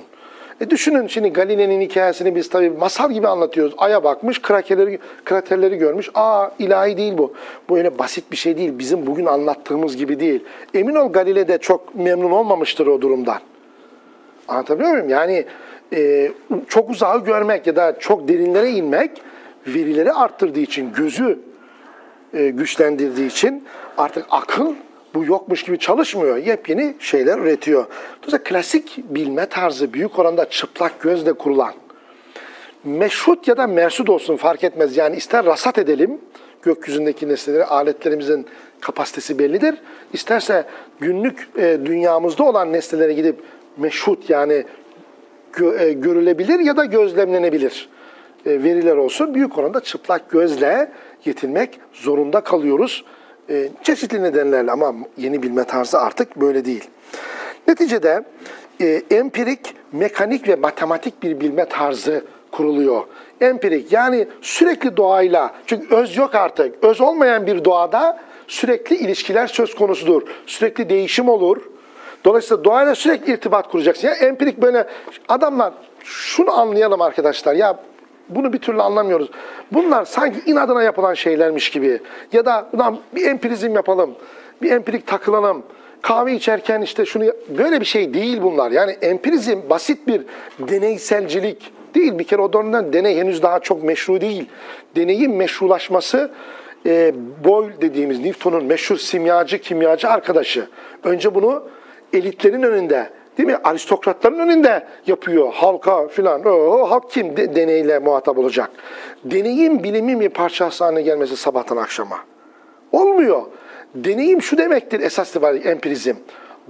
E düşünün şimdi Galile'nin hikayesini biz tabii masal gibi anlatıyoruz. Ay'a bakmış, kraterleri, kraterleri görmüş. Aa ilahi değil bu. Bu öyle basit bir şey değil. Bizim bugün anlattığımız gibi değil. Emin ol Galile de çok memnun olmamıştır o durumdan. Anlatabiliyor muyum? Yani e, çok uzağı görmek ya da çok derinlere inmek verileri arttırdığı için, gözü e, güçlendirdiği için artık akıl bu yokmuş gibi çalışmıyor. Yepyeni şeyler üretiyor. Dolayısıyla klasik bilme tarzı büyük oranda çıplak gözle kurulan, meşhut ya da mersut olsun fark etmez. Yani ister rasat edelim, gökyüzündeki nesneleri, aletlerimizin kapasitesi bellidir. İsterse günlük e, dünyamızda olan nesnelere gidip meşhut yani gö- e, görülebilir ya da gözlemlenebilir e, veriler olsun. Büyük oranda çıplak gözle yetinmek zorunda kalıyoruz. E, çeşitli nedenlerle ama yeni bilme tarzı artık böyle değil. Neticede e, empirik, mekanik ve matematik bir bilme tarzı kuruluyor. Empirik yani sürekli doğayla, çünkü öz yok artık. Öz olmayan bir doğada sürekli ilişkiler söz konusudur. Sürekli değişim olur. Dolayısıyla doğayla sürekli irtibat kuracaksın. Ya empirik böyle adamlar şunu anlayalım arkadaşlar. Ya bunu bir türlü anlamıyoruz. Bunlar sanki inadına yapılan şeylermiş gibi. Ya da ulan bir empirizm yapalım. Bir empirik takılalım. Kahve içerken işte şunu böyle bir şey değil bunlar. Yani empirizm basit bir deneyselcilik değil. Bir kere o dönemden deney henüz daha çok meşru değil. Deneyin meşrulaşması e, Boyle dediğimiz Newton'un meşhur simyacı kimyacı arkadaşı. Önce bunu elitlerin önünde değil mi? Aristokratların önünde yapıyor. Halka filan. Halk kim de, deneyle muhatap olacak? Deneyin bilimin bir parçası haline gelmesi sabahtan akşama. Olmuyor. Deneyim şu demektir esas itibariyle empirizm.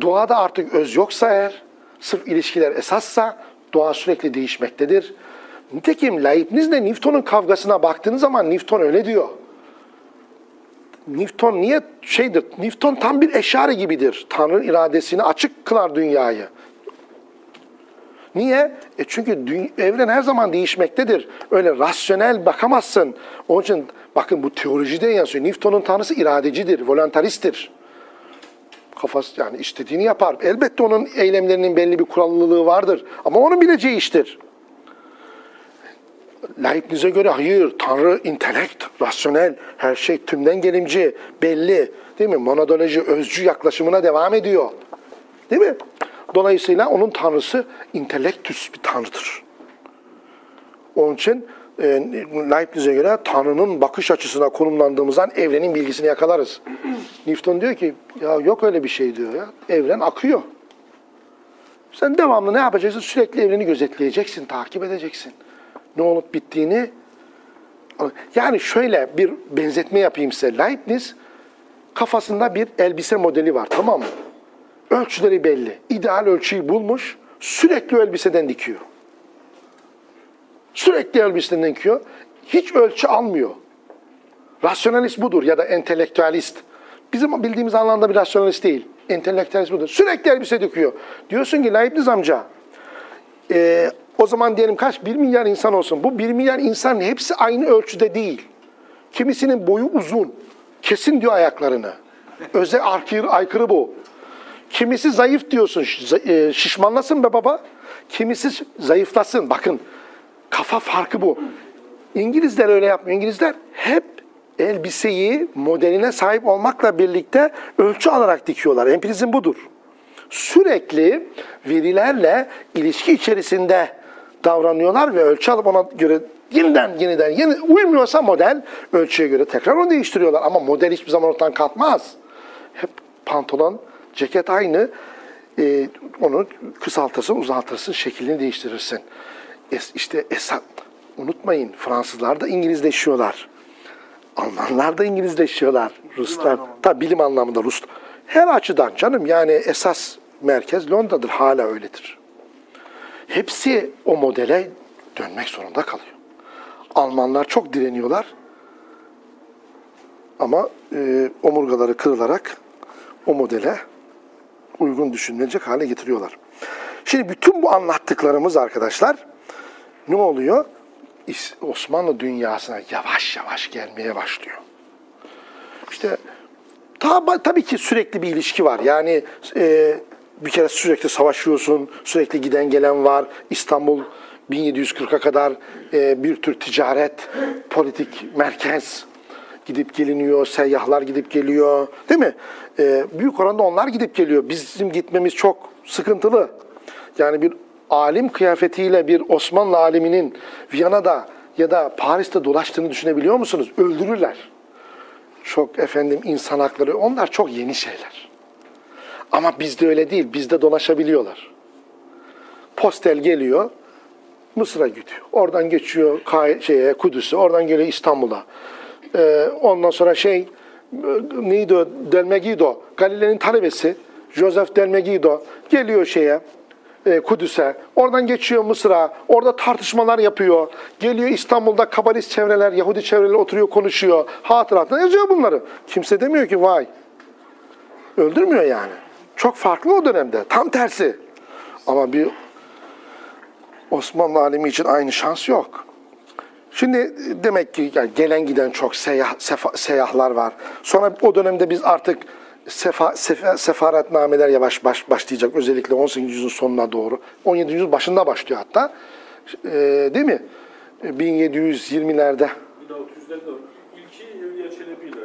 Doğada artık öz yoksa eğer, sırf ilişkiler esassa doğa sürekli değişmektedir. Nitekim Leibniz'le Newton'un kavgasına baktığınız zaman Newton öyle diyor. Newton niye şeydir? Newton tam bir eşare gibidir. Tanrı iradesini açık kılar dünyayı. Niye? E çünkü evren her zaman değişmektedir. Öyle rasyonel bakamazsın. Onun için bakın bu teolojide yazıyor. Newton'un tanrısı iradecidir, voluntaristtir. Kafası yani istediğini yapar. Elbette onun eylemlerinin belli bir kurallılığı vardır. Ama onun bileceği iştir. Leibniz'e göre hayır, Tanrı intelekt, rasyonel, her şey tümden gelimci, belli. Değil mi? Monadoloji, özcü yaklaşımına devam ediyor. Değil mi? Dolayısıyla onun tanrısı intelektüs bir tanrıdır. Onun için e, Leibniz'e göre Tanrı'nın bakış açısına konumlandığımızdan evrenin bilgisini yakalarız. *clears throat* Newton diyor ki ya yok öyle bir şey diyor ya. Evren akıyor. Sen devamlı ne yapacaksın? Sürekli evreni gözetleyeceksin, takip edeceksin. Ne olup bittiğini. Yani şöyle bir benzetme yapayım size. Leibniz kafasında bir elbise modeli var tamam mı? Ölçüleri belli. İdeal ölçüyü bulmuş. Sürekli elbiseden dikiyor. Sürekli elbiseden dikiyor. Hiç ölçü almıyor. Rasyonalist budur ya da entelektüelist. Bizim bildiğimiz anlamda bir rasyonalist değil. Entelektüelist budur. Sürekli elbise dikiyor. Diyorsun ki Leibniz amca, e, o zaman diyelim kaç? Bir milyar insan olsun. Bu bir milyar insanın hepsi aynı ölçüde değil. Kimisinin boyu uzun. Kesin diyor ayaklarını. Öze aykırı, aykırı bu. Kimisi zayıf diyorsun. e, Şişmanlasın be baba. Kimisi zayıflasın. Bakın kafa farkı bu. İngilizler öyle yapmıyor. İngilizler hep elbiseyi modeline sahip olmakla birlikte ölçü alarak dikiyorlar. Empirizm budur sürekli verilerle ilişki içerisinde davranıyorlar ve ölçü alıp ona göre yeniden yeniden yeni uymuyorsa model ölçüye göre tekrar onu değiştiriyorlar ama model hiçbir zaman ortadan kalkmaz. Hep pantolon, ceket aynı. Ee, onu kısaltırsın, uzaltırsın, şeklini değiştirirsin. Es, işte esas unutmayın Fransızlar da İngilizleşiyorlar. Almanlar da İngilizleşiyorlar. Ruslar anlamında. tabi bilim anlamında Rus. Her açıdan canım yani esas merkez Londra'dır hala öyledir. Hepsi o modele dönmek zorunda kalıyor. Almanlar çok direniyorlar. Ama e, omurgaları kırılarak o modele uygun düşünülecek hale getiriyorlar. Şimdi bütün bu anlattıklarımız arkadaşlar ne oluyor? Osmanlı dünyasına yavaş yavaş gelmeye başlıyor. İşte ta, tabii ki sürekli bir ilişki var. Yani e, bir kere sürekli savaşıyorsun, sürekli giden gelen var. İstanbul 1740'a kadar e, bir tür ticaret, politik merkez gidip geliniyor, seyyahlar gidip geliyor. Değil mi? E, büyük oranda onlar gidip geliyor. Bizim gitmemiz çok sıkıntılı. Yani bir alim kıyafetiyle bir Osmanlı aliminin Viyana'da ya da Paris'te dolaştığını düşünebiliyor musunuz? Öldürürler çok efendim insan hakları onlar çok yeni şeyler. Ama bizde öyle değil. Bizde dolaşabiliyorlar. Postel geliyor, Mısır'a gidiyor. Oradan geçiyor şeye, Kudüs'e, oradan geliyor İstanbul'a. Ee, ondan sonra şey, neydi o? Delmegido, Galile'nin talebesi, Joseph Delmegido geliyor şeye, e, Kudüs'e. Oradan geçiyor Mısır'a. Orada tartışmalar yapıyor. Geliyor İstanbul'da kabalist çevreler, Yahudi çevreler oturuyor, konuşuyor. Hatıratına yazıyor bunları. Kimse demiyor ki vay. Öldürmüyor yani. Çok farklı o dönemde. Tam tersi. Ama bir Osmanlı alemi için aynı şans yok. Şimdi demek ki yani gelen giden çok seyah, sefa- seyahlar var. Sonra o dönemde biz artık sefa, sefa, sefaretnameler yavaş baş, başlayacak. Özellikle 18. yüzyılın sonuna doğru. 17. yüzyıl başında başlıyor hatta. Ee, değil mi? 1720'lerde. 1600'lerde de var. İlki Evliya Çelebi ile.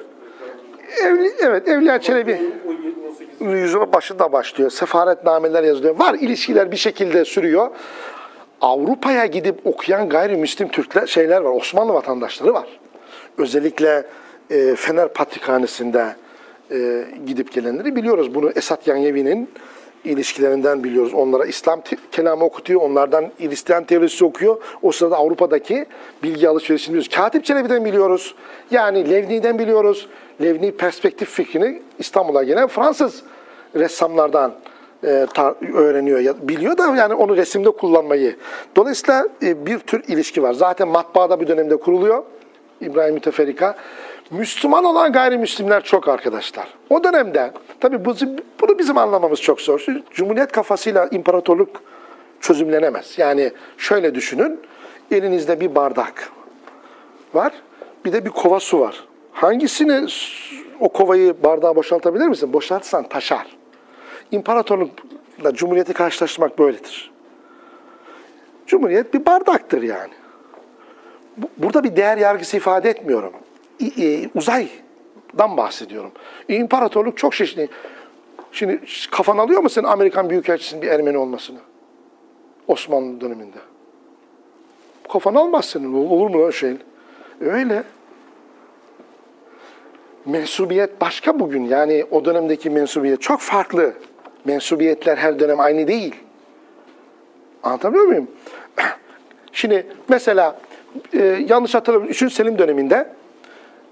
Evli, evet Evliya Çelebi 17-18 yüzyılın başında başlıyor. Sefaretnameler yazılıyor. Var ilişkiler bir şekilde sürüyor. Avrupa'ya gidip okuyan gayrimüslim Türkler şeyler var. Osmanlı vatandaşları var. Özellikle e, Fener Patrikhanesi'nde e, gidip gelenleri biliyoruz. Bunu Esat Yanyevi'nin ilişkilerinden biliyoruz. Onlara İslam kelamı okutuyor. Onlardan Hristiyan teorisi okuyor. O sırada Avrupa'daki bilgi alışverişini biliyoruz. Katip Çelebi'den biliyoruz. Yani Levni'den biliyoruz. Levni perspektif fikrini İstanbul'a gelen Fransız ressamlardan e, tar- öğreniyor ya biliyor da yani onu resimde kullanmayı. Dolayısıyla e, bir tür ilişki var. Zaten matbaada bir dönemde kuruluyor. İbrahim Müteferrika. Müslüman olan gayrimüslimler çok arkadaşlar. O dönemde tabii bu, bunu bizim anlamamız çok zor. Cumhuriyet kafasıyla imparatorluk çözümlenemez. Yani şöyle düşünün. Elinizde bir bardak var. Bir de bir kova su var. Hangisini o kovayı bardağa boşaltabilir misin? Boşaltsan taşar. İmparatorlukla cumhuriyeti karşılaştırmak böyledir. Cumhuriyet bir bardaktır yani. Bu- Burada bir değer yargısı ifade etmiyorum. E, uzaydan bahsediyorum. İmparatorluk çok çeşitli. Şimdi kafan alıyor musun Amerikan Büyükelçisi'nin bir Ermeni olmasını? Osmanlı döneminde. Kafan almaz senin. Olur mu öyle şey? Öyle. Mensubiyet başka bugün. Yani o dönemdeki mensubiyet çok farklı. Mensubiyetler her dönem aynı değil. Anlatabiliyor muyum? *clears throat* Şimdi mesela e, yanlış hatırlamıyorum 3. Selim döneminde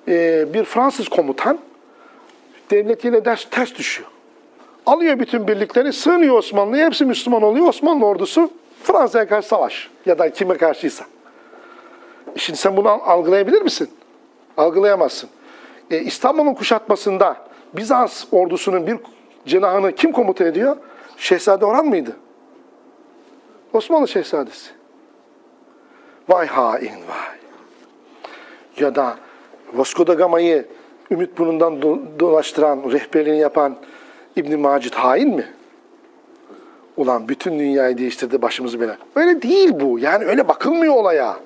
e, bir Fransız komutan devletiyle ders, ters düşüyor. Alıyor bütün birlikleri, sığınıyor Osmanlı'ya, hepsi Müslüman oluyor. Osmanlı ordusu Fransa'ya karşı savaş ya da kime karşıysa. Şimdi sen bunu al- algılayabilir misin? Algılayamazsın. E, İstanbul'un kuşatmasında Bizans ordusunun bir cenahını kim komuta ediyor? Şehzade Orhan mıydı? Osmanlı Şehzadesi. Vay hain vay. Ya da Vasco da Gama'yı Ümitburnu'ndan do- dolaştıran, rehberliğini yapan İbn Macit hain mi? Ulan bütün dünyayı değiştirdi başımızı bela. Öyle değil bu. Yani öyle bakılmıyor olaya.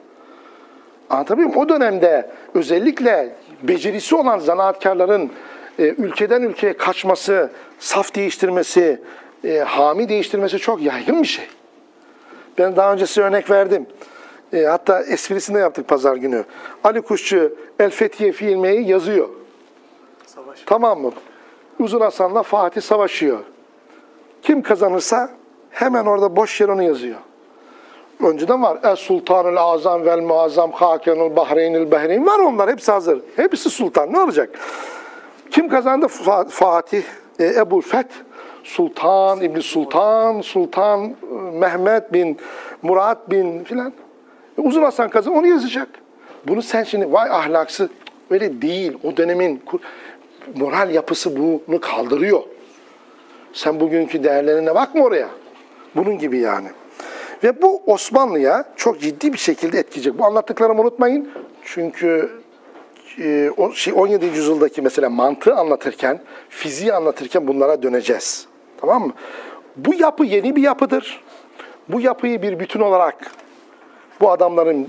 Anlatabiliyor muyum? O dönemde özellikle becerisi olan zanaatkarların e, ülkeden ülkeye kaçması, saf değiştirmesi, e, hami değiştirmesi çok yaygın bir şey. Ben daha önce size örnek verdim. E, hatta esprisini de yaptık pazar günü. Ali Kuşçu El Fethiye filmeyi yazıyor. savaş. Tamam mı? Uzun Hasan'la Fatih savaşıyor. Kim kazanırsa hemen orada boş yer onu yazıyor. Önceden var. Es Sultanul Azam vel Muazzam Hakanul Bahreynül Behreyn var onlar hepsi hazır. Hepsi sultan ne olacak? Kim kazandı? Fa- Fatih, e, Ebu Feth, Sultan, İbni Sultan, Sultan e, Mehmet bin Murat bin filan. E, Uzun Hasan kazan onu yazacak. Bunu sen şimdi vay ahlaksı öyle değil. O dönemin moral yapısı bunu kaldırıyor. Sen bugünkü değerlerine bakma oraya. Bunun gibi yani. Ve bu Osmanlı'ya çok ciddi bir şekilde etkileyecek. Bu anlattıklarımı unutmayın. Çünkü e, o şey 17. yüzyıldaki mesela mantığı anlatırken, fiziği anlatırken bunlara döneceğiz. Tamam mı? Bu yapı yeni bir yapıdır. Bu yapıyı bir bütün olarak bu adamların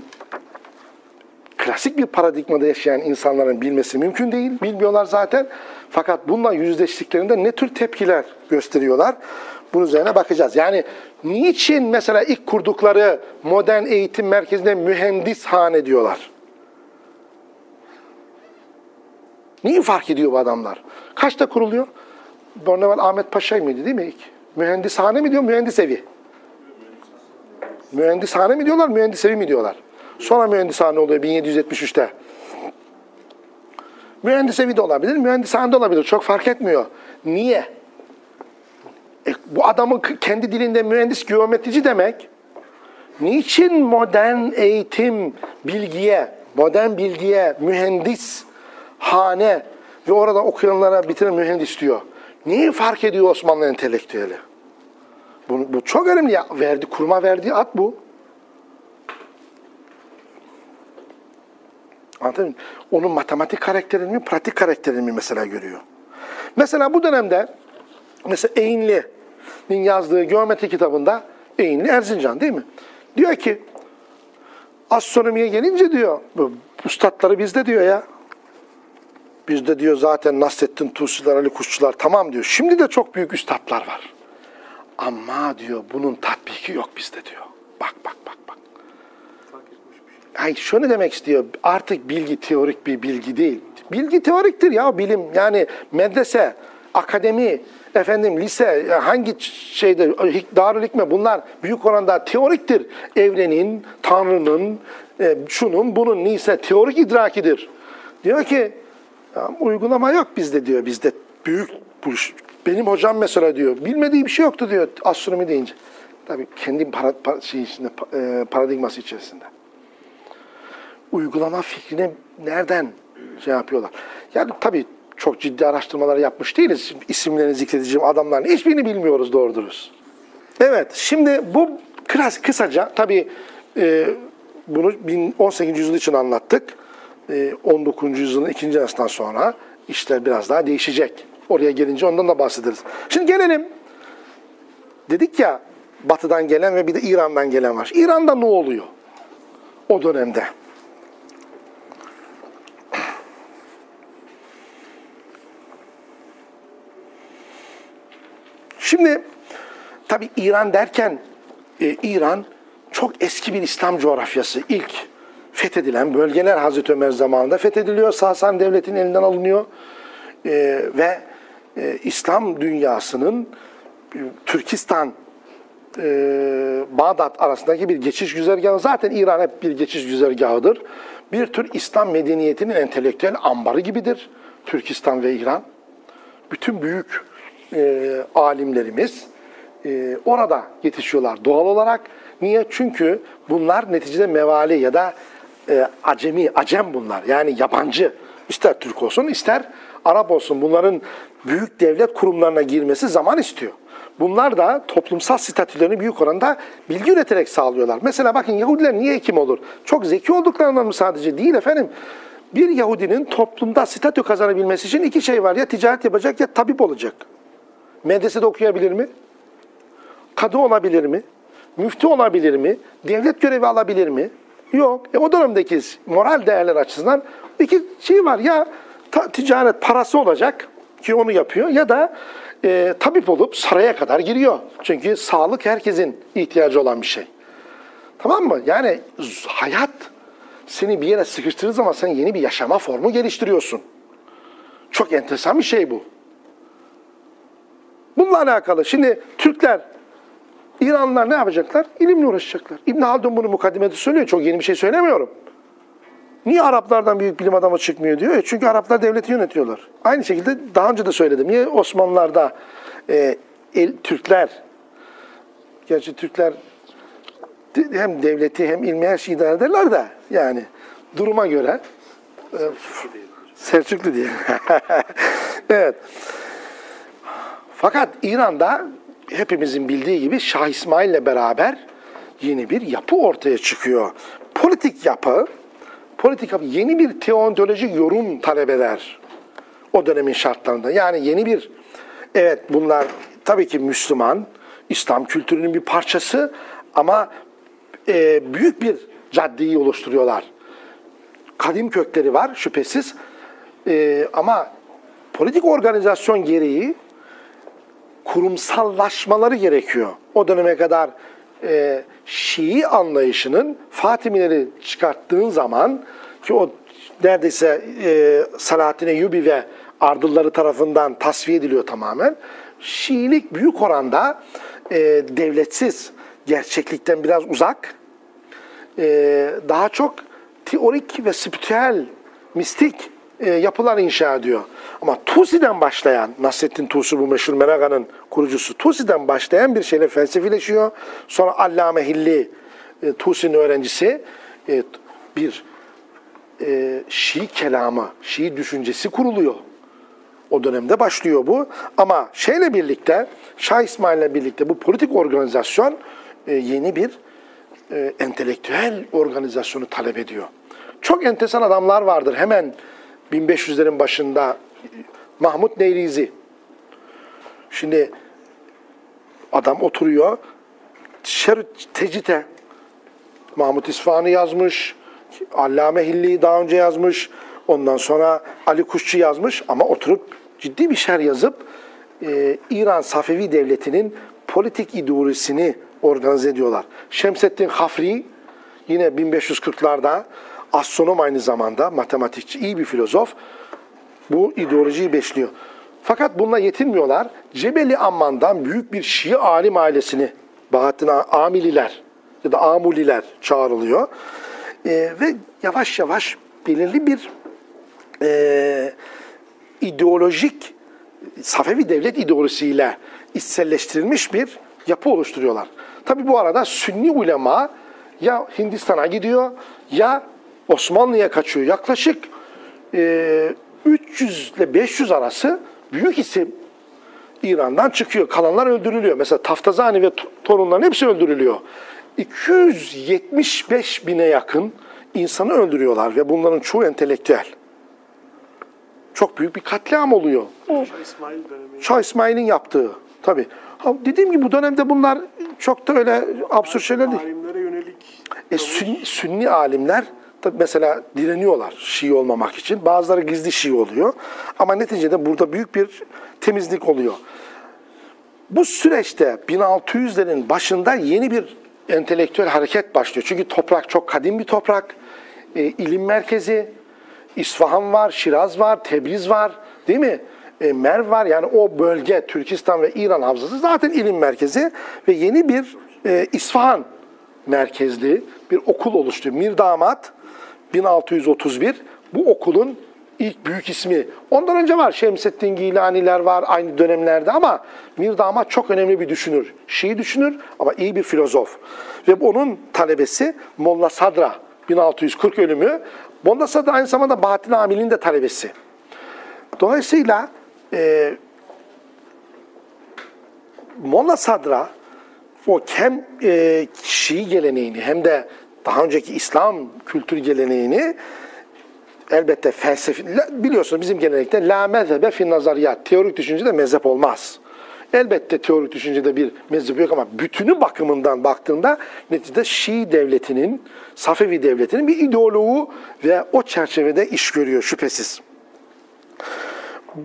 klasik bir paradigmada yaşayan insanların bilmesi mümkün değil. Bilmiyorlar zaten. Fakat bununla yüzleştiklerinde ne tür tepkiler gösteriyorlar? Bunun üzerine bakacağız. Yani niçin mesela ilk kurdukları modern eğitim merkezine mühendishane diyorlar? Neyi fark ediyor bu adamlar? Kaçta kuruluyor? Borneval Ahmet Paşa mıydı değil mi ilk? Mühendishane mi diyor, mühendis evi? Mühendishane mi diyorlar, mühendis evi mi diyorlar? Sonra mühendishane oluyor 1773'te. Mühendis evi de olabilir, mühendishane de olabilir. Çok fark etmiyor. Niye? E, bu adamın kendi dilinde mühendis geometrici demek. Niçin modern eğitim bilgiye, modern bilgiye mühendis hane ve orada okuyanlara bitiren mühendis diyor? Neyi fark ediyor Osmanlı entelektüeli? Bu, bu çok önemli ya. Verdi, kuruma verdiği ad bu. Anladın? Onun matematik karakterini mi, pratik karakterini mi mesela görüyor. Mesela bu dönemde mesela Eynli'nin yazdığı geometri kitabında Eynli Erzincan değil mi? Diyor ki astronomiye gelince diyor bu üstadları bizde diyor ya. Bizde diyor zaten Nasrettin Tusi'ler, Ali Kuşçular tamam diyor. Şimdi de çok büyük üstadlar var. Ama diyor bunun tatbiki yok bizde diyor. Bak bak bak bak. Ay şunu demek istiyor. Artık bilgi teorik bir bilgi değil. Bilgi teoriktir ya bilim. Yani medrese, akademi, efendim lise, hangi şeyde Darül Hikme bunlar büyük oranda teoriktir. Evrenin, Tanrı'nın, e, şunun, bunun neyse teorik idrakidir. Diyor ki uygulama yok bizde diyor. Bizde büyük bu. Benim hocam mesela diyor. Bilmediği bir şey yoktu diyor astronomi deyince. Tabii kendi para, para- şey içinde, e, paradigması içerisinde uygulama fikrini nereden şey yapıyorlar? Yani tabii çok ciddi araştırmalar yapmış değiliz. İsimlerini zikredeceğim adamların hiçbirini bilmiyoruz doğru dürüst. Evet, şimdi bu kısa, kısaca tabii e, bunu 18. yüzyıl için anlattık. E, 19. yüzyılın ikinci yarısından sonra işler biraz daha değişecek. Oraya gelince ondan da bahsederiz. Şimdi gelelim. Dedik ya batıdan gelen ve bir de İran'dan gelen var. İran'da ne oluyor? O dönemde. Şimdi tabi İran derken e, İran çok eski bir İslam coğrafyası. İlk fethedilen bölgeler Hazreti Ömer zamanında fethediliyor. Sasani Devleti'nin elinden alınıyor. E, ve e, İslam dünyasının e, Türkistan e, Bağdat arasındaki bir geçiş güzergahı. Zaten İran hep bir geçiş güzergahıdır. Bir tür İslam medeniyetinin entelektüel ambarı gibidir. Türkistan ve İran. Bütün büyük e, alimlerimiz e, orada yetişiyorlar doğal olarak. Niye? Çünkü bunlar neticede mevali ya da e, acemi, acem bunlar. Yani yabancı. İster Türk olsun, ister Arap olsun. Bunların büyük devlet kurumlarına girmesi zaman istiyor. Bunlar da toplumsal statülerini büyük oranda bilgi üreterek sağlıyorlar. Mesela bakın Yahudiler niye hekim olur? Çok zeki olduklarından mı sadece? Değil efendim. Bir Yahudinin toplumda statü kazanabilmesi için iki şey var. Ya ticaret yapacak ya tabip olacak. Medresede okuyabilir mi? Kadı olabilir mi? Müftü olabilir mi? Devlet görevi alabilir mi? Yok. E o dönemdeki moral değerler açısından iki şey var. Ya ticaret parası olacak ki onu yapıyor ya da e, tabip olup saraya kadar giriyor. Çünkü sağlık herkesin ihtiyacı olan bir şey. Tamam mı? Yani hayat seni bir yere sıkıştırdığı zaman sen yeni bir yaşama formu geliştiriyorsun. Çok enteresan bir şey bu. Bununla alakalı. Şimdi Türkler, İranlılar ne yapacaklar? İlimle uğraşacaklar. İbn Haldun bunu mukaddimede söylüyor. Çok yeni bir şey söylemiyorum. Niye Araplardan büyük bilim adamı çıkmıyor diyor. E çünkü Araplar devleti yönetiyorlar. Aynı şekilde daha önce de söyledim. Niye Osmanlılar'da e, el, Türkler, gerçi Türkler hem devleti hem ilmi her şeyi idare ederler de yani duruma göre e, Selçuklu diye. *laughs* evet. Fakat İran'da hepimizin bildiği gibi Şah İsmail ile beraber yeni bir yapı ortaya çıkıyor. Politik yapı, politik yapı yeni bir teontolojik yorum talep eder o dönemin şartlarında. Yani yeni bir, evet bunlar tabii ki Müslüman, İslam kültürünün bir parçası ama e, büyük bir caddeyi oluşturuyorlar. Kadim kökleri var şüphesiz E, ama politik organizasyon gereği kurumsallaşmaları gerekiyor. O döneme kadar e, Şii anlayışının Fatimileri çıkarttığın zaman ki o neredeyse e, Salahattin Eyyubi ve Ardılları tarafından tasfiye ediliyor tamamen. Şiilik büyük oranda e, devletsiz, gerçeklikten biraz uzak, e, daha çok teorik ve spiritüel, mistik e, yapılar inşa ediyor. Ama Tusi'den başlayan, Nasrettin Tusi bu meşhur Menaga'nın kurucusu, Tusi'den başlayan bir şeyle felsefileşiyor. Sonra Allame Hilli, e, Tusi'nin öğrencisi, e, bir e, Şii kelamı, Şii düşüncesi kuruluyor. O dönemde başlıyor bu. Ama şeyle birlikte, Şah İsmail'le birlikte bu politik organizasyon e, yeni bir e, entelektüel organizasyonu talep ediyor. Çok enteresan adamlar vardır. Hemen 1500'lerin başında Mahmut Neyrizi. Şimdi adam oturuyor. Şer Tecite Mahmut İsfahan'ı yazmış. Allame Hilli'yi daha önce yazmış. Ondan sonra Ali Kuşçu yazmış ama oturup ciddi bir şer yazıp e, İran Safevi Devleti'nin politik ideolojisini organize ediyorlar. Şemseddin Hafri yine 1540'larda astronom aynı zamanda matematikçi, iyi bir filozof bu ideolojiyi besliyor. Fakat bununla yetinmiyorlar. Cebeli Amman'dan büyük bir Şii alim ailesini, Bahattin Amililer ya da Amuliler çağrılıyor. Ee, ve yavaş yavaş belirli bir e, ideolojik, Safevi devlet ideolojisiyle içselleştirilmiş bir yapı oluşturuyorlar. Tabi bu arada Sünni ulema ya Hindistan'a gidiyor ya Osmanlı'ya kaçıyor. Yaklaşık e, 300 ile 500 arası büyük isim İran'dan çıkıyor. Kalanlar öldürülüyor. Mesela Taftazani ve torunların hepsi öldürülüyor. 275 bine yakın insanı öldürüyorlar ve bunların çoğu entelektüel. Çok büyük bir katliam oluyor. Şah İsmail dönemi. Şah İsmail'in yaptığı. Tabii. Ha, dediğim gibi bu dönemde bunlar çok da öyle absürt şeyler değil. Alimlere yönelik E, sünni, sünni alimler mesela direniyorlar Şii olmamak için. Bazıları gizli Şii oluyor. Ama neticede burada büyük bir temizlik oluyor. Bu süreçte 1600'lerin başında yeni bir entelektüel hareket başlıyor. Çünkü toprak çok kadim bir toprak. E, ilim merkezi, İsfahan var, Şiraz var, Tebriz var değil mi? E, Merv var yani o bölge Türkistan ve İran havzası zaten ilim merkezi ve yeni bir e, İsfahan merkezli bir okul oluşturuyor. Mirdamat 1631 bu okulun ilk büyük ismi. Ondan önce var Şemseddin Gilaniler var aynı dönemlerde ama Mirdamat çok önemli bir düşünür. Şii düşünür ama iyi bir filozof. Ve onun talebesi Molla Sadra 1640 ölümü. Molla Sadra aynı zamanda Bahattin Amil'in de talebesi. Dolayısıyla e, Molla Sadra o hem e, Şii geleneğini hem de daha önceki İslam kültür geleneğini elbette felsefi, biliyorsunuz bizim gelenekte la mezhebe fin nazariyat, teorik düşüncede mezhep olmaz. Elbette teorik düşüncede bir mezhep yok ama bütünü bakımından baktığında neticede Şii devletinin, Safevi devletinin bir ideoloğu ve o çerçevede iş görüyor şüphesiz.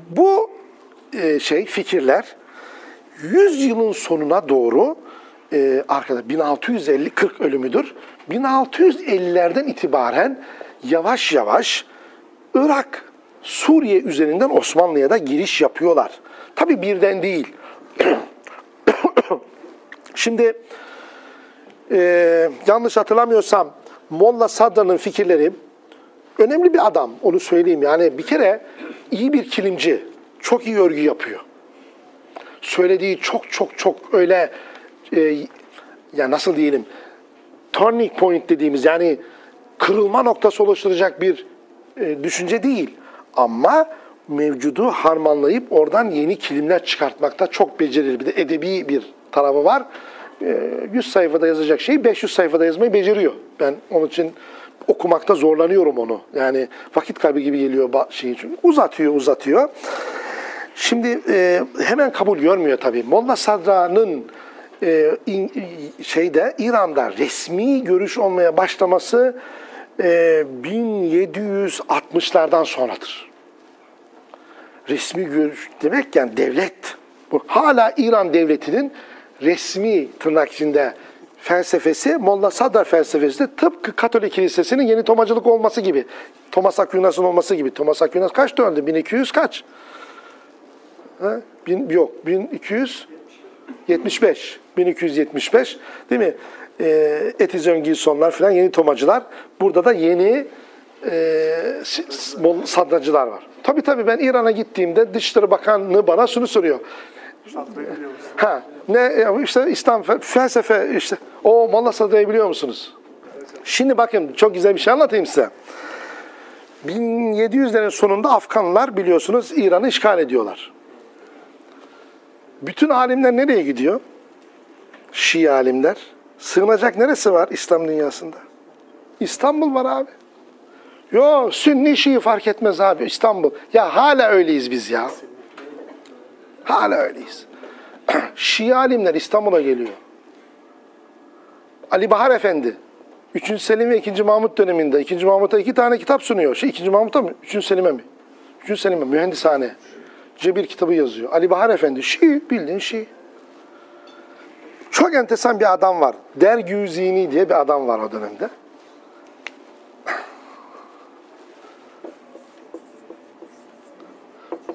Bu e, şey fikirler 100 yılın sonuna doğru e, arkada 1650-40 ölümüdür. 1650'lerden itibaren yavaş yavaş Irak, Suriye üzerinden Osmanlı'ya da giriş yapıyorlar. Tabi birden değil. *coughs* Şimdi e, yanlış hatırlamıyorsam Molla Sadra'nın fikirleri önemli bir adam onu söyleyeyim. Yani bir kere iyi bir kilimci, çok iyi örgü yapıyor söylediği çok çok çok öyle e, ya nasıl diyelim turning point dediğimiz yani kırılma noktası oluşturacak bir e, düşünce değil. Ama mevcudu harmanlayıp oradan yeni kilimler çıkartmakta çok becerili. Bir de edebi bir tarafı var. E, 100 sayfada yazacak şeyi 500 sayfada yazmayı beceriyor. Ben onun için okumakta zorlanıyorum onu. Yani vakit kaybı gibi geliyor şeyi çünkü uzatıyor uzatıyor. Şimdi e, hemen kabul görmüyor tabii. Molla Sadra'nın e, in- şeyde İran'da resmi görüş olmaya başlaması e, 1760'lardan sonradır. Resmi görüş demek yani devlet. Bu hala İran devletinin resmi tırnak içinde felsefesi Molla Sadra felsefesi de tıpkı Katolik Kilisesi'nin yeni Tomacılık olması gibi. Thomas Aquinas'ın olması gibi. Thomas Aquinas kaçta öldü? 1200 kaç? Ha? Bin, yok 1275. 1275 değil mi? E, Etizön Gilsonlar falan yeni tomacılar. Burada da yeni e, sadracılar var. Tabii tabii ben İran'a gittiğimde Dışişleri Bakanlığı bana şunu soruyor. Ha, ne işte İslam fe- felsefe işte o Molla Sadra'yı biliyor musunuz? Şimdi bakın çok güzel bir şey anlatayım size. 1700'lerin sonunda Afganlar biliyorsunuz İran'ı işgal ediyorlar. Bütün alimler nereye gidiyor? Şii alimler. Sığınacak neresi var İslam dünyasında? İstanbul var abi. Yo Sünni Şii fark etmez abi İstanbul. Ya hala öyleyiz biz ya. Hala öyleyiz. *clears throat* Şii alimler İstanbul'a geliyor. Ali Bahar Efendi 3. Selim ve 2. Mahmut döneminde 2. Mahmut'a iki tane kitap sunuyor. Şey 2. Mahmut'a mı? 3. Selim'e mi? 3. Selim'e mühendishane. Cebir kitabı yazıyor. Ali Bahar Efendi Şii bildiğin Şii. Çok enteresan bir adam var. Dergüzini diye bir adam var o dönemde.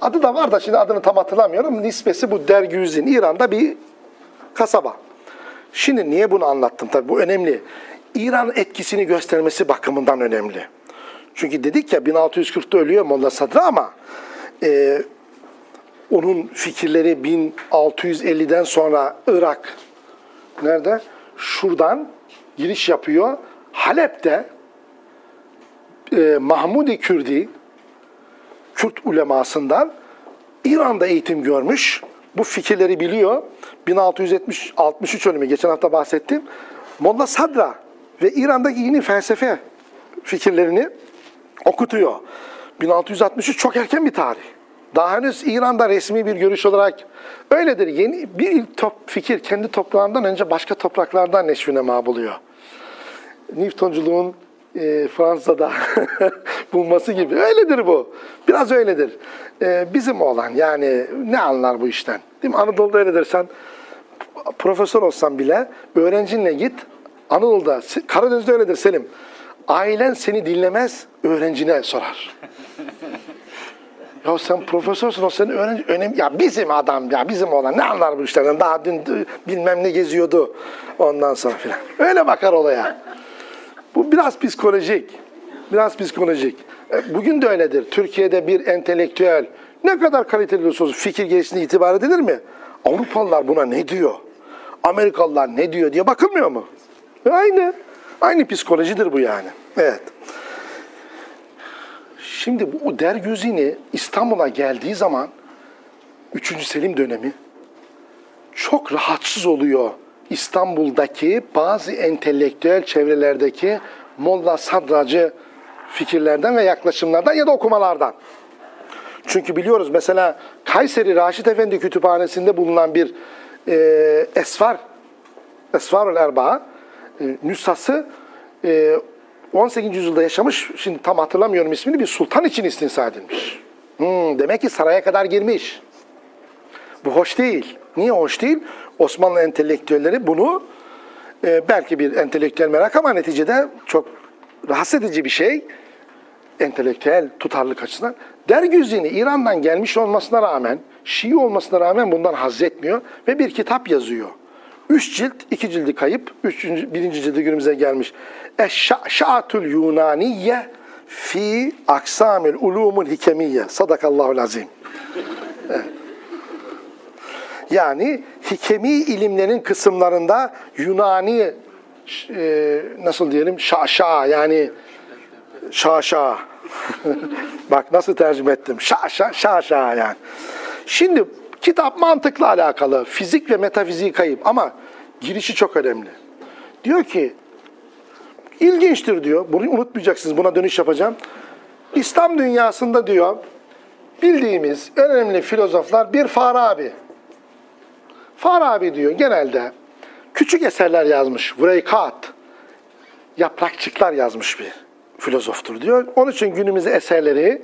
Adı da var da şimdi adını tam hatırlamıyorum. Nispesi bu Dergüzin. İran'da bir kasaba. Şimdi niye bunu anlattım? Tabii bu önemli. İran etkisini göstermesi bakımından önemli. Çünkü dedik ya 1640'ta ölüyor Molla Sadra ama e, onun fikirleri 1650'den sonra Irak nerede? Şuradan giriş yapıyor. Halep'te e, Mahmudi Kürdi Kürt ulemasından İran'da eğitim görmüş. Bu fikirleri biliyor. 1670 63 ölümü geçen hafta bahsettim. Molla Sadra ve İran'daki yeni felsefe fikirlerini okutuyor. 1663 çok erken bir tarih. Daha henüz İran'da resmi bir görüş olarak öyledir. Yeni bir ilk top fikir kendi toprağından önce başka topraklardan neşvine ma buluyor. Newtonculuğun e, Fransa'da *laughs* bulması gibi. Öyledir bu. Biraz öyledir. E, bizim olan yani ne anlar bu işten? Değil mi? Anadolu'da öyledir. Sen profesör olsan bile öğrencinle git. Anadolu'da, Karadeniz'de öyledir Selim. Ailen seni dinlemez, öğrencine sorar. Ya sen profesörsün o senin öğrenci önemli. Ya bizim adam ya bizim olan ne anlar bu işlerden? Daha dün bilmem ne geziyordu ondan sonra filan. Öyle bakar olaya. Bu biraz psikolojik. Biraz psikolojik. E, Bugün de öyledir. Türkiye'de bir entelektüel ne kadar kaliteli olsun fikir gelişine itibar edilir mi? Avrupalılar buna ne diyor? Amerikalılar ne diyor diye bakılmıyor mu? Aynı. Aynı psikolojidir bu yani. Evet. Şimdi bu Dergüzini İstanbul'a geldiği zaman 3. Selim dönemi çok rahatsız oluyor İstanbul'daki bazı entelektüel çevrelerdeki Molla Sadracı fikirlerden ve yaklaşımlardan ya da okumalardan. Çünkü biliyoruz mesela Kayseri Raşit Efendi Kütüphanesi'nde bulunan bir e, Esfar, Esfarul Erbaa e, nüshası e, 18. yüzyılda yaşamış, şimdi tam hatırlamıyorum ismini, bir sultan için istinsa edilmiş. Hmm, demek ki saraya kadar girmiş. Bu hoş değil. Niye hoş değil? Osmanlı entelektüelleri bunu e, belki bir entelektüel merak ama neticede çok rahatsız edici bir şey. Entelektüel tutarlılık açısından. Dergüzini İran'dan gelmiş olmasına rağmen, Şii olmasına rağmen bundan haz etmiyor ve bir kitap yazıyor. Üç cilt, iki cildi kayıp, üçüncü, birinci cildi günümüze gelmiş. Eşşa'atul Yunaniye fi aksamil ulumul hikemiyye. Sadakallahul azim. Yani hikemi ilimlerin kısımlarında Yunani e, nasıl diyelim şaşa yani şaşa. *laughs* Bak nasıl tercüme ettim. Şaşa şaşa yani. Şimdi kitap mantıkla alakalı. Fizik ve metafiziği kayıp ama girişi çok önemli. Diyor ki ilginçtir diyor. Bunu unutmayacaksınız. Buna dönüş yapacağım. İslam dünyasında diyor bildiğimiz önemli filozoflar bir Farabi. Farabi diyor genelde küçük eserler yazmış. Vureykat, yaprakçıklar yazmış bir filozoftur diyor. Onun için günümüze eserleri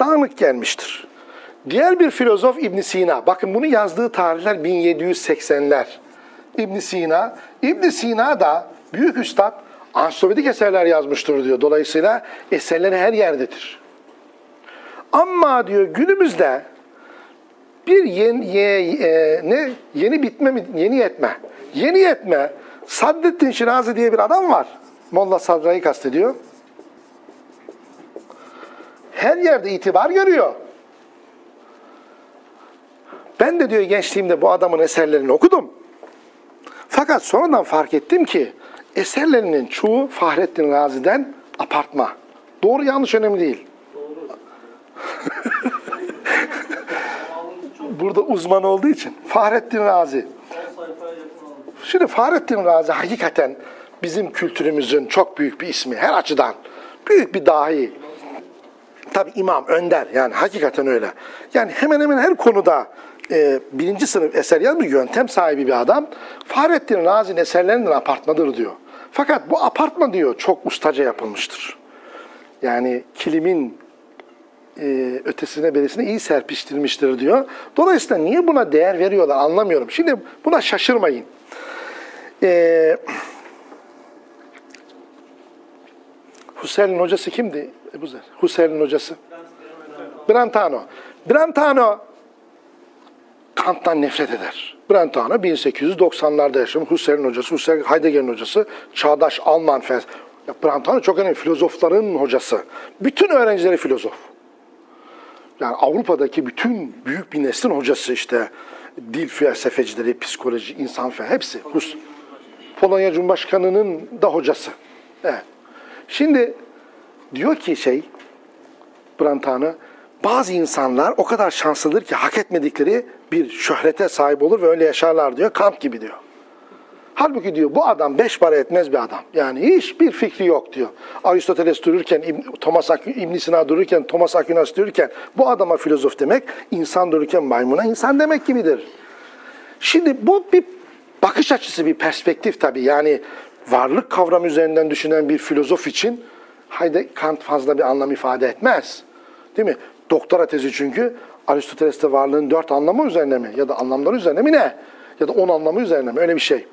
dağınık gelmiştir. Diğer bir filozof İbn Sina. Bakın bunu yazdığı tarihler 1780'ler. İbn Sina. İbn Sina da büyük üstad ansiklopedic eserler yazmıştır diyor. Dolayısıyla eserleri her yerdedir. Ama diyor günümüzde bir yeni, ye- e, ne yeni bitme mi- yeni yetme. Yeni yetme. Saddettin Şirazi diye bir adam var. Molla Sadra'yı kastediyor. Her yerde itibar görüyor. Ben de diyor gençliğimde bu adamın eserlerini okudum. Fakat sonradan fark ettim ki eserlerinin çoğu Fahrettin Razi'den apartma. Doğru yanlış önemli değil. *laughs* Burada uzman olduğu için. Fahrettin Razi. Şimdi Fahrettin Razi hakikaten bizim kültürümüzün çok büyük bir ismi. Her açıdan. Büyük bir dahi. Tabi imam, önder yani hakikaten öyle. Yani hemen hemen her konuda e, birinci sınıf eser yazmış yöntem sahibi bir adam. Fahrettin Razi'nin eserlerinden apartmadır diyor. Fakat bu apartma diyor çok ustaca yapılmıştır. Yani kilimin e, ötesine berisine iyi serpiştirmiştir diyor. Dolayısıyla niye buna değer veriyorlar anlamıyorum. Şimdi buna şaşırmayın. E, Husserl'in hocası kimdi? Ebu. Husserl'in hocası. Brentano. Brentano Kant'tan nefret eder. Brentano 1890'larda yaşamış. Husserl'in hocası, Husserl Heidegger'in hocası, çağdaş Alman felsefesi. Brentano çok önemli filozofların hocası. Bütün öğrencileri filozof. Yani Avrupa'daki bütün büyük bir neslin hocası işte dil felsefecileri, psikoloji, insan fen hepsi. Hus Polonya Cumhurbaşkanı'nın da hocası. Evet. Şimdi diyor ki şey Brentano bazı insanlar o kadar şanslıdır ki hak etmedikleri bir şöhrete sahip olur ve öyle yaşarlar diyor. Kant gibi diyor. Halbuki diyor bu adam beş para etmez bir adam. Yani hiçbir fikri yok diyor. Aristoteles dururken, Thomas Ak- İbn Sina dururken, Thomas Aquinas dururken bu adama filozof demek, insan dururken maymuna insan demek gibidir. Şimdi bu bir bakış açısı, bir perspektif tabii. Yani varlık kavramı üzerinden düşünen bir filozof için haydi Kant fazla bir anlam ifade etmez. Değil mi? Doktora tezi çünkü Aristoteles'te varlığın dört anlamı üzerine mi? Ya da anlamları üzerine mi ne? Ya da on anlamı üzerine mi? Öyle bir şey.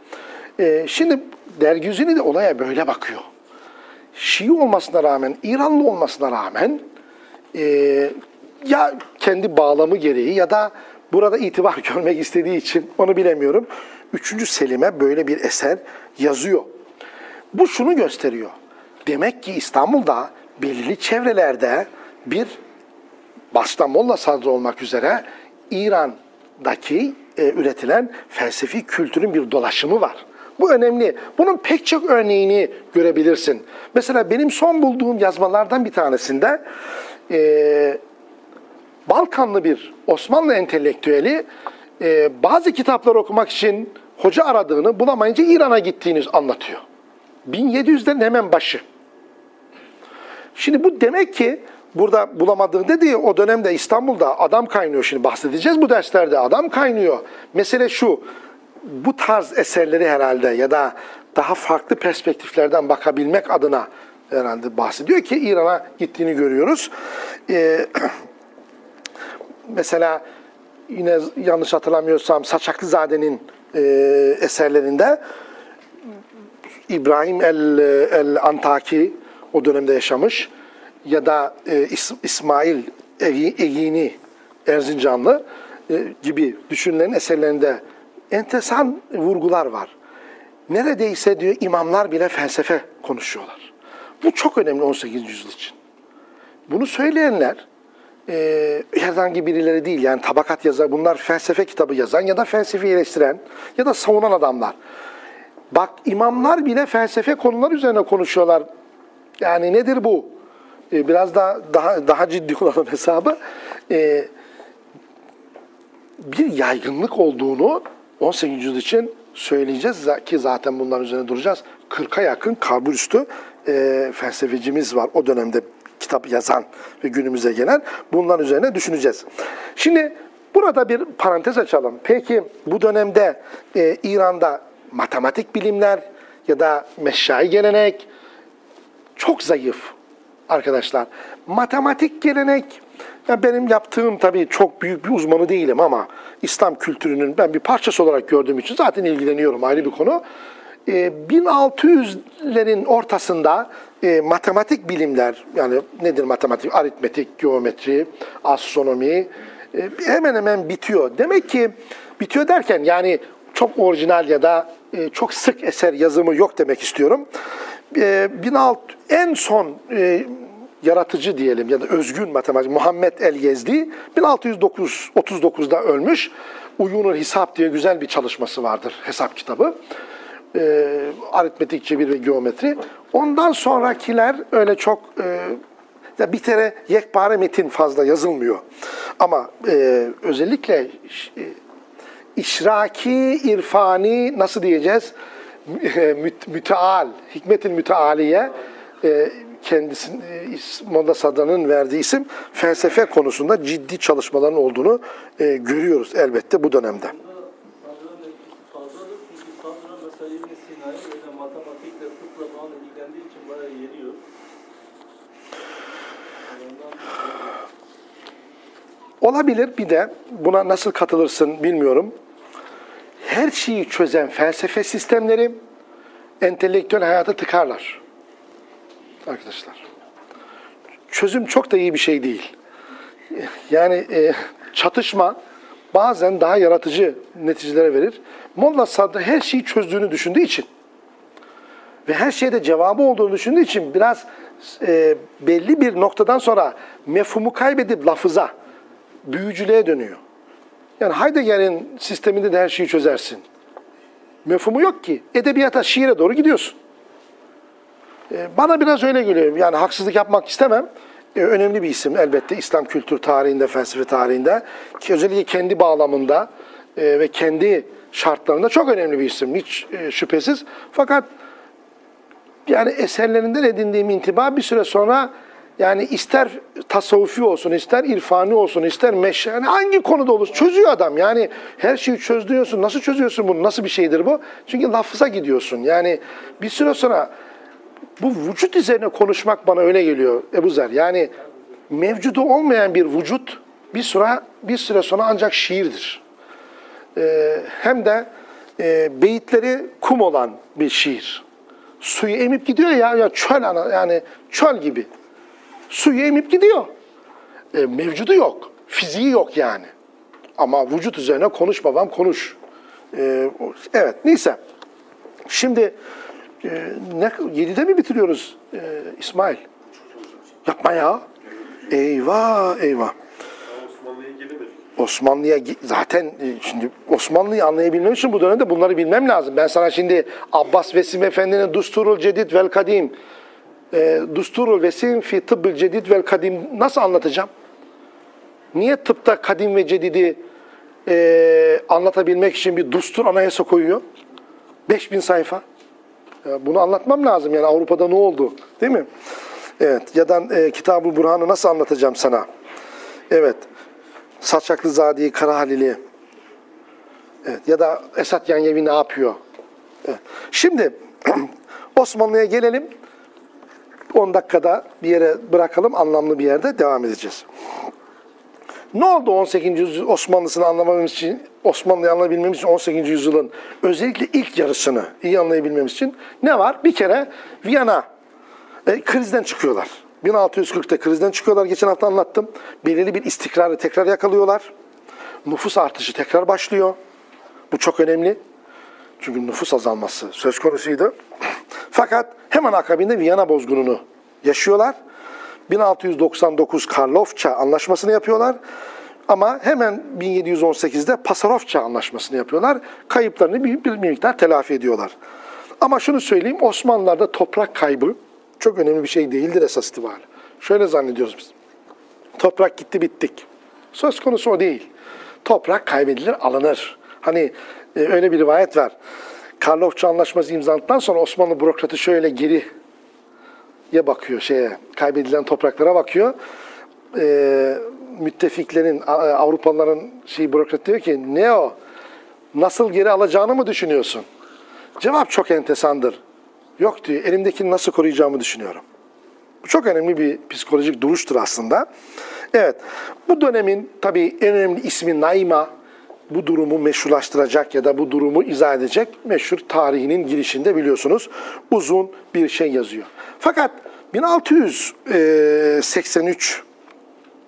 Ee, şimdi Dergüzini de olaya böyle bakıyor. Şii olmasına rağmen, İranlı olmasına rağmen e, ya kendi bağlamı gereği ya da burada itibar *laughs* görmek istediği için onu bilemiyorum. Üçüncü Selim'e böyle bir eser yazıyor. Bu şunu gösteriyor. Demek ki İstanbul'da belirli çevrelerde bir başta Molla Sadrı olmak üzere İran'daki e, üretilen felsefi kültürün bir dolaşımı var. Bu önemli. Bunun pek çok örneğini görebilirsin. Mesela benim son bulduğum yazmalardan bir tanesinde e, Balkanlı bir Osmanlı entelektüeli e, bazı kitaplar okumak için hoca aradığını bulamayınca İran'a gittiğini anlatıyor. 1700'lerin hemen başı. Şimdi bu demek ki burada bulamadığı dediği o dönemde İstanbul'da adam kaynıyor. Şimdi bahsedeceğiz bu derslerde adam kaynıyor. Mesele şu, bu tarz eserleri herhalde ya da daha farklı perspektiflerden bakabilmek adına herhalde bahsediyor ki İran'a gittiğini görüyoruz. Ee, *clears throat* mesela yine yanlış hatırlamıyorsam Saçaklızade'nin e, eserlerinde İbrahim el, el Antaki o dönemde yaşamış ya da e, İs- İsmail Egi- Egini Erzincanlı e, gibi düşünülen eserlerinde enteresan vurgular var. Neredeyse diyor imamlar bile felsefe konuşuyorlar. Bu çok önemli 18. yüzyıl için. Bunu söyleyenler e, herhangi birileri değil yani tabakat yazar bunlar felsefe kitabı yazan ya da felsefi eleştiren ya da savunan adamlar. Bak imamlar bile felsefe konular üzerine konuşuyorlar. Yani nedir bu? Ee, biraz daha daha daha ciddi olalım hesabı. Ee, bir yaygınlık olduğunu 18. yüzyıl için söyleyeceğiz ki zaten bunların üzerine duracağız. 40'a yakın karbürüstü e, felsefecimiz var o dönemde kitap yazan ve günümüze gelen. Bunların üzerine düşüneceğiz. Şimdi burada bir parantez açalım. Peki bu dönemde e, İran'da matematik bilimler ya da meşai gelenek çok zayıf arkadaşlar. Matematik gelenek Ya benim yaptığım tabii çok büyük bir uzmanı değilim ama İslam kültürünün ben bir parçası olarak gördüğüm için zaten ilgileniyorum ayrı bir konu. Ee, 1600'lerin ortasında e, matematik bilimler yani nedir matematik? Aritmetik, geometri, astronomi e, hemen hemen bitiyor. Demek ki bitiyor derken yani çok orijinal ya da e, çok sık eser yazımı yok demek istiyorum. E, 1600 en son e, yaratıcı diyelim ya da özgün matematik Muhammed El Yezdi 1639'da ölmüş. Uyunur Hisap diye güzel bir çalışması vardır hesap kitabı. E, aritmetik, cebir ve geometri. Ondan sonrakiler öyle çok e, ya bir kere yekpare metin fazla yazılmıyor. Ama e, özellikle e, işraki, irfani nasıl diyeceğiz? *laughs* Müt, müteal, hikmetin mütealiye e, kendisinin e, Molla Sadra'nın verdiği isim felsefe konusunda ciddi çalışmaların olduğunu e, görüyoruz elbette bu dönemde. Olabilir bir de buna nasıl katılırsın bilmiyorum. Her şeyi çözen felsefe sistemleri entelektüel hayata tıkarlar. Arkadaşlar. Çözüm çok da iyi bir şey değil. Yani e, çatışma bazen daha yaratıcı neticelere verir. Molla Sadra her şeyi çözdüğünü düşündüğü için ve her şeyde cevabı olduğunu düşündüğü için biraz e, belli bir noktadan sonra mefhumu kaybedip lafıza, büyücülüğe dönüyor. Yani Heidegger'in sisteminde de her şeyi çözersin. Mefhumu yok ki. Edebiyata, şiire doğru gidiyorsun. E, bana biraz öyle geliyor. Yani haksızlık yapmak istemem. E, önemli bir isim elbette İslam kültür tarihinde, felsefe tarihinde. Ki özellikle kendi bağlamında e, ve kendi şartlarında çok önemli bir isim. Hiç e, şüphesiz. Fakat yani eserlerinden edindiğim intiba bir süre sonra yani ister tasavvufi olsun, ister irfani olsun, ister meşe, yani hangi konuda olur çözüyor adam. Yani her şeyi çözüyorsun. Nasıl çözüyorsun bunu? Nasıl bir şeydir bu? Çünkü lafıza gidiyorsun. Yani bir süre sonra bu vücut üzerine konuşmak bana öyle geliyor Ebu Zer. Yani mevcudu olmayan bir vücut bir süre bir süre sonra ancak şiirdir. Ee, hem de e, beyitleri kum olan bir şiir. Suyu emip gidiyor ya, ya çöl ana yani çöl gibi. Suyu emip gidiyor. E, mevcudu yok. Fiziği yok yani. Ama vücut üzerine konuş babam konuş. E, evet neyse. Şimdi e, ne 7'de mi bitiriyoruz e, İsmail? Yapma ya. Eyvah eyvah. Osmanlı'ya zaten e, şimdi Osmanlı'yı anlayabilmem için bu dönemde bunları bilmem lazım. Ben sana şimdi Abbas Vesim Efendi'nin Dusturul Cedid vel Kadim e, Dusturul Vesim fi Tıbbül Cedid vel Kadim nasıl anlatacağım? Niye tıpta kadim ve cedidi e, anlatabilmek için bir dustur anayasa koyuyor? 5000 sayfa. Bunu anlatmam lazım yani Avrupa'da ne oldu değil mi? Evet ya da e, Kitab-ı Burhan'ı nasıl anlatacağım sana? Evet. Saçaklı Zadi'yi, Kara Halil'i. Evet. Ya da Esat Yanyevi ne yapıyor? Evet. Şimdi *clears throat* Osmanlı'ya gelelim. 10 dakikada bir yere bırakalım, anlamlı bir yerde devam edeceğiz. Ne oldu 18. yüzyıl Osmanlısını anlamamız için, Osmanlı'yı anlayabilmemiz için 18. yüzyılın özellikle ilk yarısını iyi anlayabilmemiz için ne var? Bir kere Viyana e, krizden çıkıyorlar. 1640'ta krizden çıkıyorlar. Geçen hafta anlattım. Belirli bir istikrarı tekrar yakalıyorlar. Nüfus artışı tekrar başlıyor. Bu çok önemli. Çünkü nüfus azalması söz konusuydu. Fakat hemen akabinde Viyana bozgununu yaşıyorlar. 1699 Karlofça anlaşmasını yapıyorlar. Ama hemen 1718'de Pasarofça anlaşmasını yapıyorlar. Kayıplarını bir, bir miktar telafi ediyorlar. Ama şunu söyleyeyim, Osmanlılar'da toprak kaybı çok önemli bir şey değildir esas itibariyle. Şöyle zannediyoruz biz. Toprak gitti bittik. Söz konusu o değil. Toprak kaybedilir, alınır. Hani e, öyle bir rivayet var. Karlofça Anlaşması imzaladıktan sonra Osmanlı bürokratı şöyle geriye bakıyor şeye, kaybedilen topraklara bakıyor. E, müttefiklerin, A- Avrupalıların şey bürokrat diyor ki ne o? Nasıl geri alacağını mı düşünüyorsun? Cevap çok entesandır. Yok diyor, elimdekini nasıl koruyacağımı düşünüyorum. Bu çok önemli bir psikolojik duruştur aslında. Evet. Bu dönemin tabii en önemli ismi Naima. Bu durumu meşrulaştıracak ya da bu durumu izah edecek meşhur tarihinin girişinde biliyorsunuz uzun bir şey yazıyor. Fakat 1683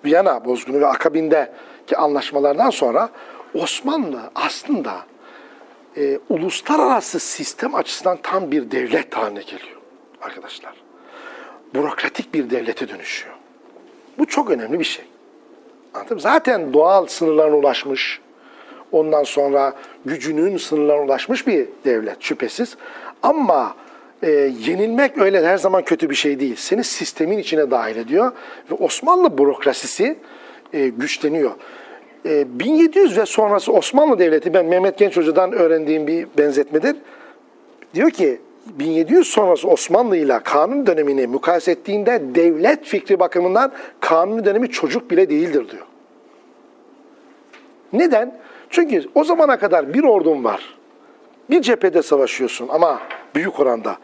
Viyana bozgunu ve akabindeki anlaşmalardan sonra Osmanlı aslında e, uluslararası sistem açısından tam bir devlet haline geliyor arkadaşlar. Bürokratik bir devlete dönüşüyor. Bu çok önemli bir şey. Zaten doğal sınırlarına ulaşmış, ondan sonra gücünün sınırlarına ulaşmış bir devlet şüphesiz. Ama e, yenilmek öyle her zaman kötü bir şey değil. Seni sistemin içine dahil ediyor ve Osmanlı bürokrasisi e, güçleniyor. E, 1700 ve sonrası Osmanlı Devleti, ben Mehmet Genç Hoca'dan öğrendiğim bir benzetmedir. Diyor ki 1700 sonrası Osmanlı ile kanun dönemini mukayese ettiğinde devlet fikri bakımından kanun dönemi çocuk bile değildir diyor. Neden? Çünkü o zamana kadar bir ordun var. Bir cephede savaşıyorsun ama büyük oranda.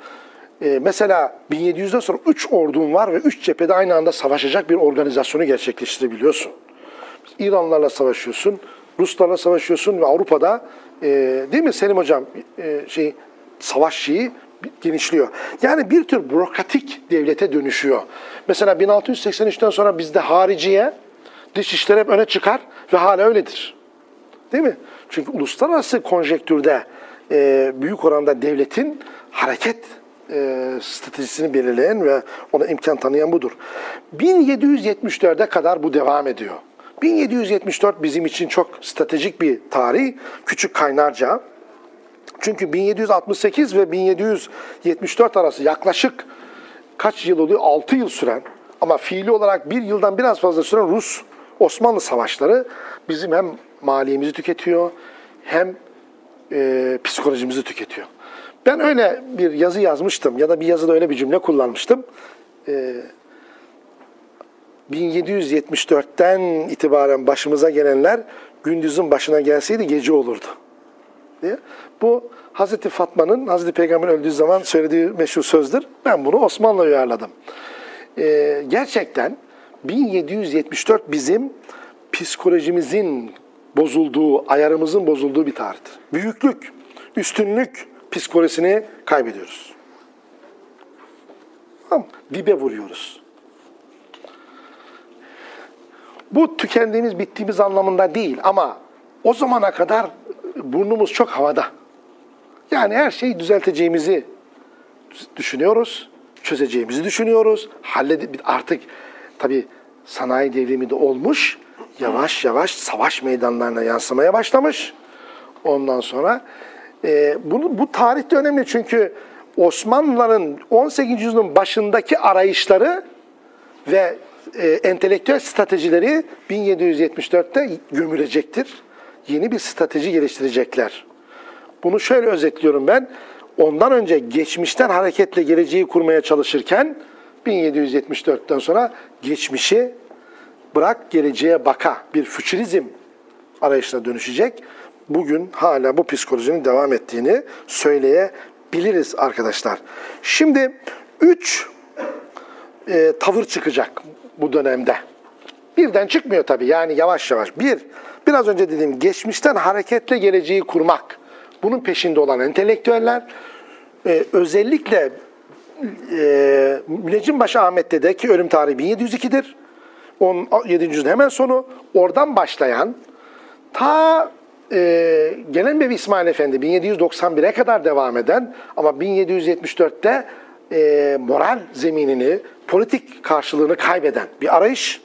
Ee, mesela 1700'den sonra 3 ordun var ve 3 cephede aynı anda savaşacak bir organizasyonu gerçekleştirebiliyorsun. İranlarla savaşıyorsun, Ruslarla savaşıyorsun ve Avrupa'da e, değil mi Selim Hocam e, şey savaş şeyi genişliyor. Yani bir tür bürokratik devlete dönüşüyor. Mesela 1683'ten sonra bizde hariciye dışişleri hep öne çıkar ve hala öyledir. Değil mi? Çünkü uluslararası konjektürde e, büyük oranda devletin hareket e, stratejisini belirleyen ve ona imkan tanıyan budur. 1774'e kadar bu devam ediyor. 1774 bizim için çok stratejik bir tarih. Küçük Kaynarca. Çünkü 1768 ve 1774 arası yaklaşık kaç yıl oluyor? 6 yıl süren ama fiili olarak bir yıldan biraz fazla süren Rus Osmanlı savaşları bizim hem maliyemizi tüketiyor hem e, psikolojimizi tüketiyor. Ben öyle bir yazı yazmıştım ya da bir yazıda öyle bir cümle kullanmıştım. E, 1774'ten itibaren başımıza gelenler gündüzün başına gelseydi gece olurdu. Diye. Bu Hazreti Fatma'nın Hazreti Peygamber öldüğü zaman söylediği meşhur sözdür. Ben bunu Osmanlı'ya uyarladım. Ee, gerçekten 1774 bizim psikolojimizin bozulduğu, ayarımızın bozulduğu bir tarihtir. Büyüklük, üstünlük psikolojisini kaybediyoruz. Tamam, dibe vuruyoruz. Bu tükendiğimiz, bittiğimiz anlamında değil ama o zamana kadar burnumuz çok havada. Yani her şeyi düzelteceğimizi düşünüyoruz, çözeceğimizi düşünüyoruz. Halledip artık tabii sanayi devrimi de olmuş. Yavaş yavaş savaş meydanlarına yansımaya başlamış. Ondan sonra e, bunu, bu tarihte önemli çünkü Osmanlıların 18. yüzyılın başındaki arayışları ve e, entelektüel stratejileri 1774'te gömülecektir. Yeni bir strateji geliştirecekler. Bunu şöyle özetliyorum ben. Ondan önce geçmişten hareketle geleceği kurmaya çalışırken 1774'ten sonra geçmişi bırak geleceğe baka bir fütürizm arayışına dönüşecek. Bugün hala bu psikolojinin devam ettiğini söyleyebiliriz arkadaşlar. Şimdi üç e, tavır çıkacak bu dönemde. Birden çıkmıyor tabii yani yavaş yavaş. Bir, biraz önce dediğim geçmişten hareketle geleceği kurmak. Bunun peşinde olan entelektüeller e, özellikle e, Müneccimbaşı Ahmet Dede ki ölüm tarihi 1702'dir. 17. yüzyılın hemen sonu oradan başlayan ta e, Genelbevi İsmail Efendi 1791'e kadar devam eden ama 1774'te e, moral zeminini, politik karşılığını kaybeden bir arayış.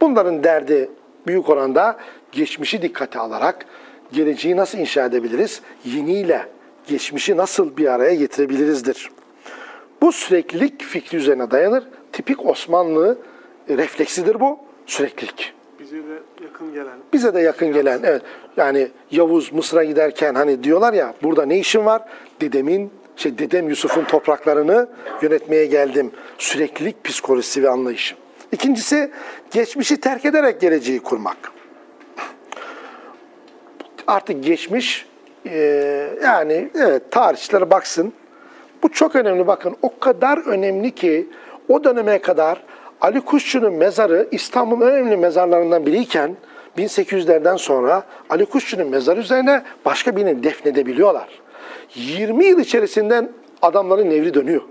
Bunların derdi büyük oranda geçmişi dikkate alarak geleceği nasıl inşa edebiliriz, yeniyle geçmişi nasıl bir araya getirebilirizdir. Bu süreklilik fikri üzerine dayanır. Tipik Osmanlı refleksidir bu, süreklilik. Bize de yakın gelen. Bize de yakın gelen, evet. Yani Yavuz Mısır'a giderken hani diyorlar ya, burada ne işin var? Dedemin, şey dedem Yusuf'un topraklarını yönetmeye geldim. Süreklilik psikolojisi ve anlayışı. İkincisi, geçmişi terk ederek geleceği kurmak. Artık geçmiş, e, yani evet tarihçilere baksın. Bu çok önemli bakın. O kadar önemli ki o döneme kadar Ali Kuşçu'nun mezarı İstanbul'un önemli mezarlarından biriyken 1800'lerden sonra Ali Kuşçu'nun mezarı üzerine başka birini defnedebiliyorlar. 20 yıl içerisinden adamların nevri dönüyor.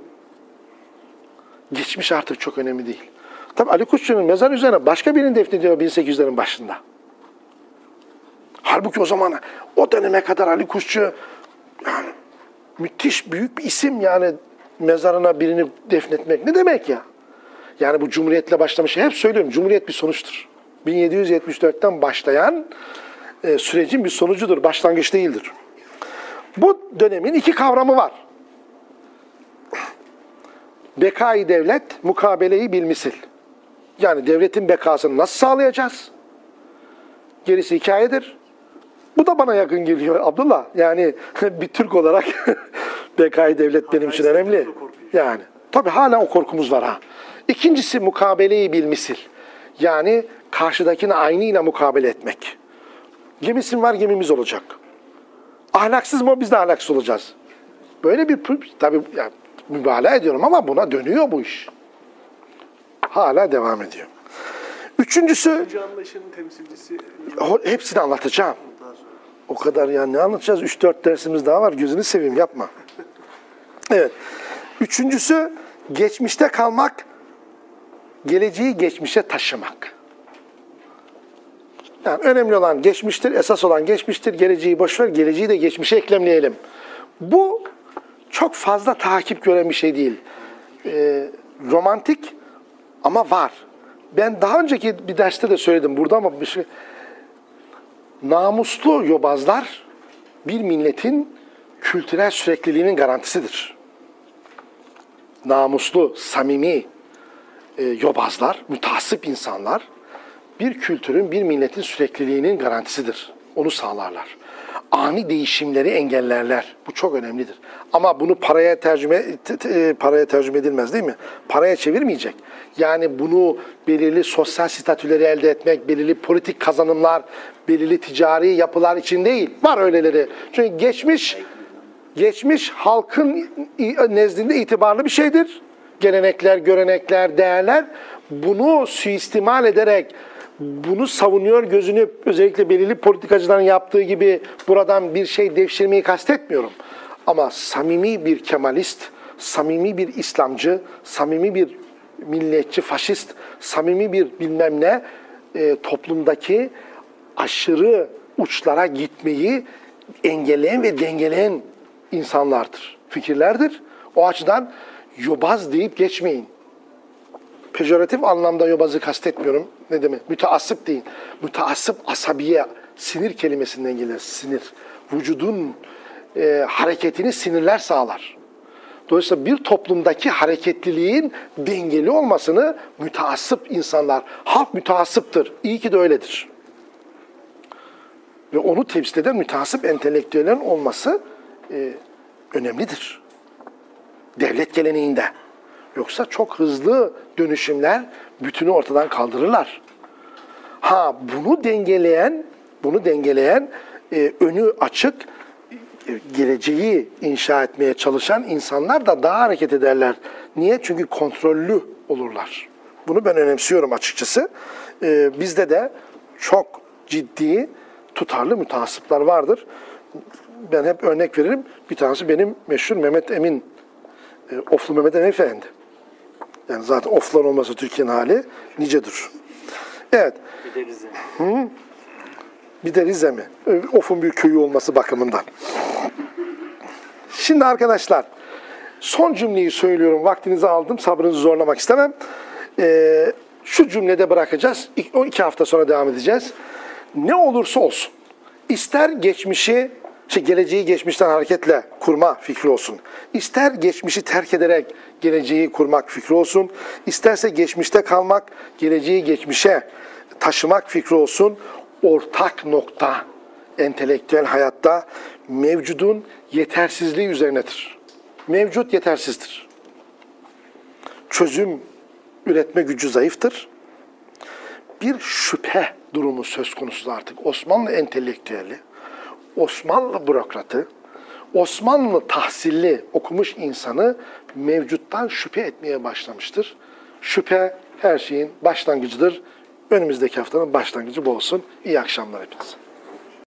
Geçmiş artık çok önemli değil. Tabi Ali Kuşçu'nun mezarı üzerine başka birini defnediyor 1800'lerin başında. Halbuki o zaman o döneme kadar Ali Kuşçu yani müthiş büyük bir isim yani mezarına birini defnetmek ne demek ya? Yani bu cumhuriyetle başlamış. Hep söylüyorum cumhuriyet bir sonuçtur. 1774'ten başlayan e, sürecin bir sonucudur. Başlangıç değildir. Bu dönemin iki kavramı var. Bekai devlet, mukabeleyi bilmisil. Yani devletin bekasını nasıl sağlayacağız? Gerisi hikayedir. Bu da bana yakın geliyor Abdullah. Yani *laughs* bir Türk olarak *laughs* bekai devlet benim için önemli. Yani tabii hala o korkumuz var ha. İkincisi mukabeleyi bilmisil. Yani karşıdakini aynıyla mukabele etmek. Gemisin var gemimiz olacak. Ahlaksız mı biz de ahlaksız olacağız. Böyle bir tabii yani mübalağa ediyorum ama buna dönüyor bu iş. Hala devam ediyor. Üçüncüsü Önce anlayışının temsilcisi hepsini anlatacağım. O kadar ya ne anlatacağız? 3-4 dersimiz daha var. Gözünü seveyim yapma. Evet. Üçüncüsü geçmişte kalmak, geleceği geçmişe taşımak. Yani önemli olan geçmiştir, esas olan geçmiştir. Geleceği boş ver, geleceği de geçmişe eklemleyelim. Bu çok fazla takip gören bir şey değil. Ee, romantik ama var. Ben daha önceki bir derste de söyledim burada ama bir şey namuslu yobazlar bir milletin kültürel sürekliliğinin garantisidir. Namuslu, samimi e, yobazlar, mütasip insanlar bir kültürün, bir milletin sürekliliğinin garantisidir. Onu sağlarlar. Ani değişimleri engellerler. Bu çok önemlidir. Ama bunu paraya tercüme te- te- paraya tercüme edilmez değil mi? Paraya çevirmeyecek. Yani bunu belirli sosyal statüleri elde etmek, belirli politik kazanımlar, belirli ticari yapılar için değil. Var öyleleri. Çünkü geçmiş geçmiş halkın nezdinde itibarlı bir şeydir. Gelenekler, görenekler, değerler bunu suistimal ederek bunu savunuyor gözünü özellikle belirli politikacıların yaptığı gibi buradan bir şey devşirmeyi kastetmiyorum. Ama samimi bir Kemalist, samimi bir İslamcı, samimi bir milliyetçi, faşist, samimi bir bilmem ne e, toplumdaki aşırı uçlara gitmeyi engelleyen ve dengeleyen insanlardır, fikirlerdir. O açıdan yobaz deyip geçmeyin. Pejoratif anlamda yobazı kastetmiyorum. Ne demek? Müteassıp değil. Müteassıp asabiye, sinir kelimesinden gelir. Sinir. Vücudun e, hareketini sinirler sağlar. Dolayısıyla bir toplumdaki hareketliliğin dengeli olmasını müteassıp insanlar, halk müteassıptır. İyi ki de öyledir. Ve onu temsil eden müteassıp entelektüellerin olması e, önemlidir. Devlet geleneğinde. Yoksa çok hızlı dönüşümler bütünü ortadan kaldırırlar. Ha bunu dengeleyen, bunu dengeleyen e, önü açık geleceği inşa etmeye çalışan insanlar da daha hareket ederler. Niye? Çünkü kontrollü olurlar. Bunu ben önemsiyorum açıkçası. E, bizde de çok ciddi, tutarlı mütehassıplar vardır. Ben hep örnek veririm. Bir tanesi benim meşhur Mehmet Emin, e, Oflu Mehmet Emin Efendi. Yani zaten oflar olmasa Türkiye'nin hali nicedir. Evet. Bir de Rize. Bir de Rize mi? Ee, Of'un bir köyü olması bakımından. Şimdi arkadaşlar, son cümleyi söylüyorum. Vaktinizi aldım, sabrınızı zorlamak istemem. Ee, şu cümlede bırakacağız. O iki hafta sonra devam edeceğiz. Ne olursa olsun, ister geçmişi, şey, geleceği geçmişten hareketle kurma fikri olsun. İster geçmişi terk ederek geleceği kurmak fikri olsun. İsterse geçmişte kalmak, geleceği geçmişe taşımak fikri olsun. Ortak nokta entelektüel hayatta mevcudun yetersizliği üzerinedir. Mevcut yetersizdir. Çözüm üretme gücü zayıftır. Bir şüphe durumu söz konusu artık. Osmanlı entelektüeli, Osmanlı bürokratı, Osmanlı tahsilli okumuş insanı mevcuttan şüphe etmeye başlamıştır. Şüphe her şeyin başlangıcıdır. Önümüzdeki haftanın başlangıcı bu olsun. İyi akşamlar hepinize.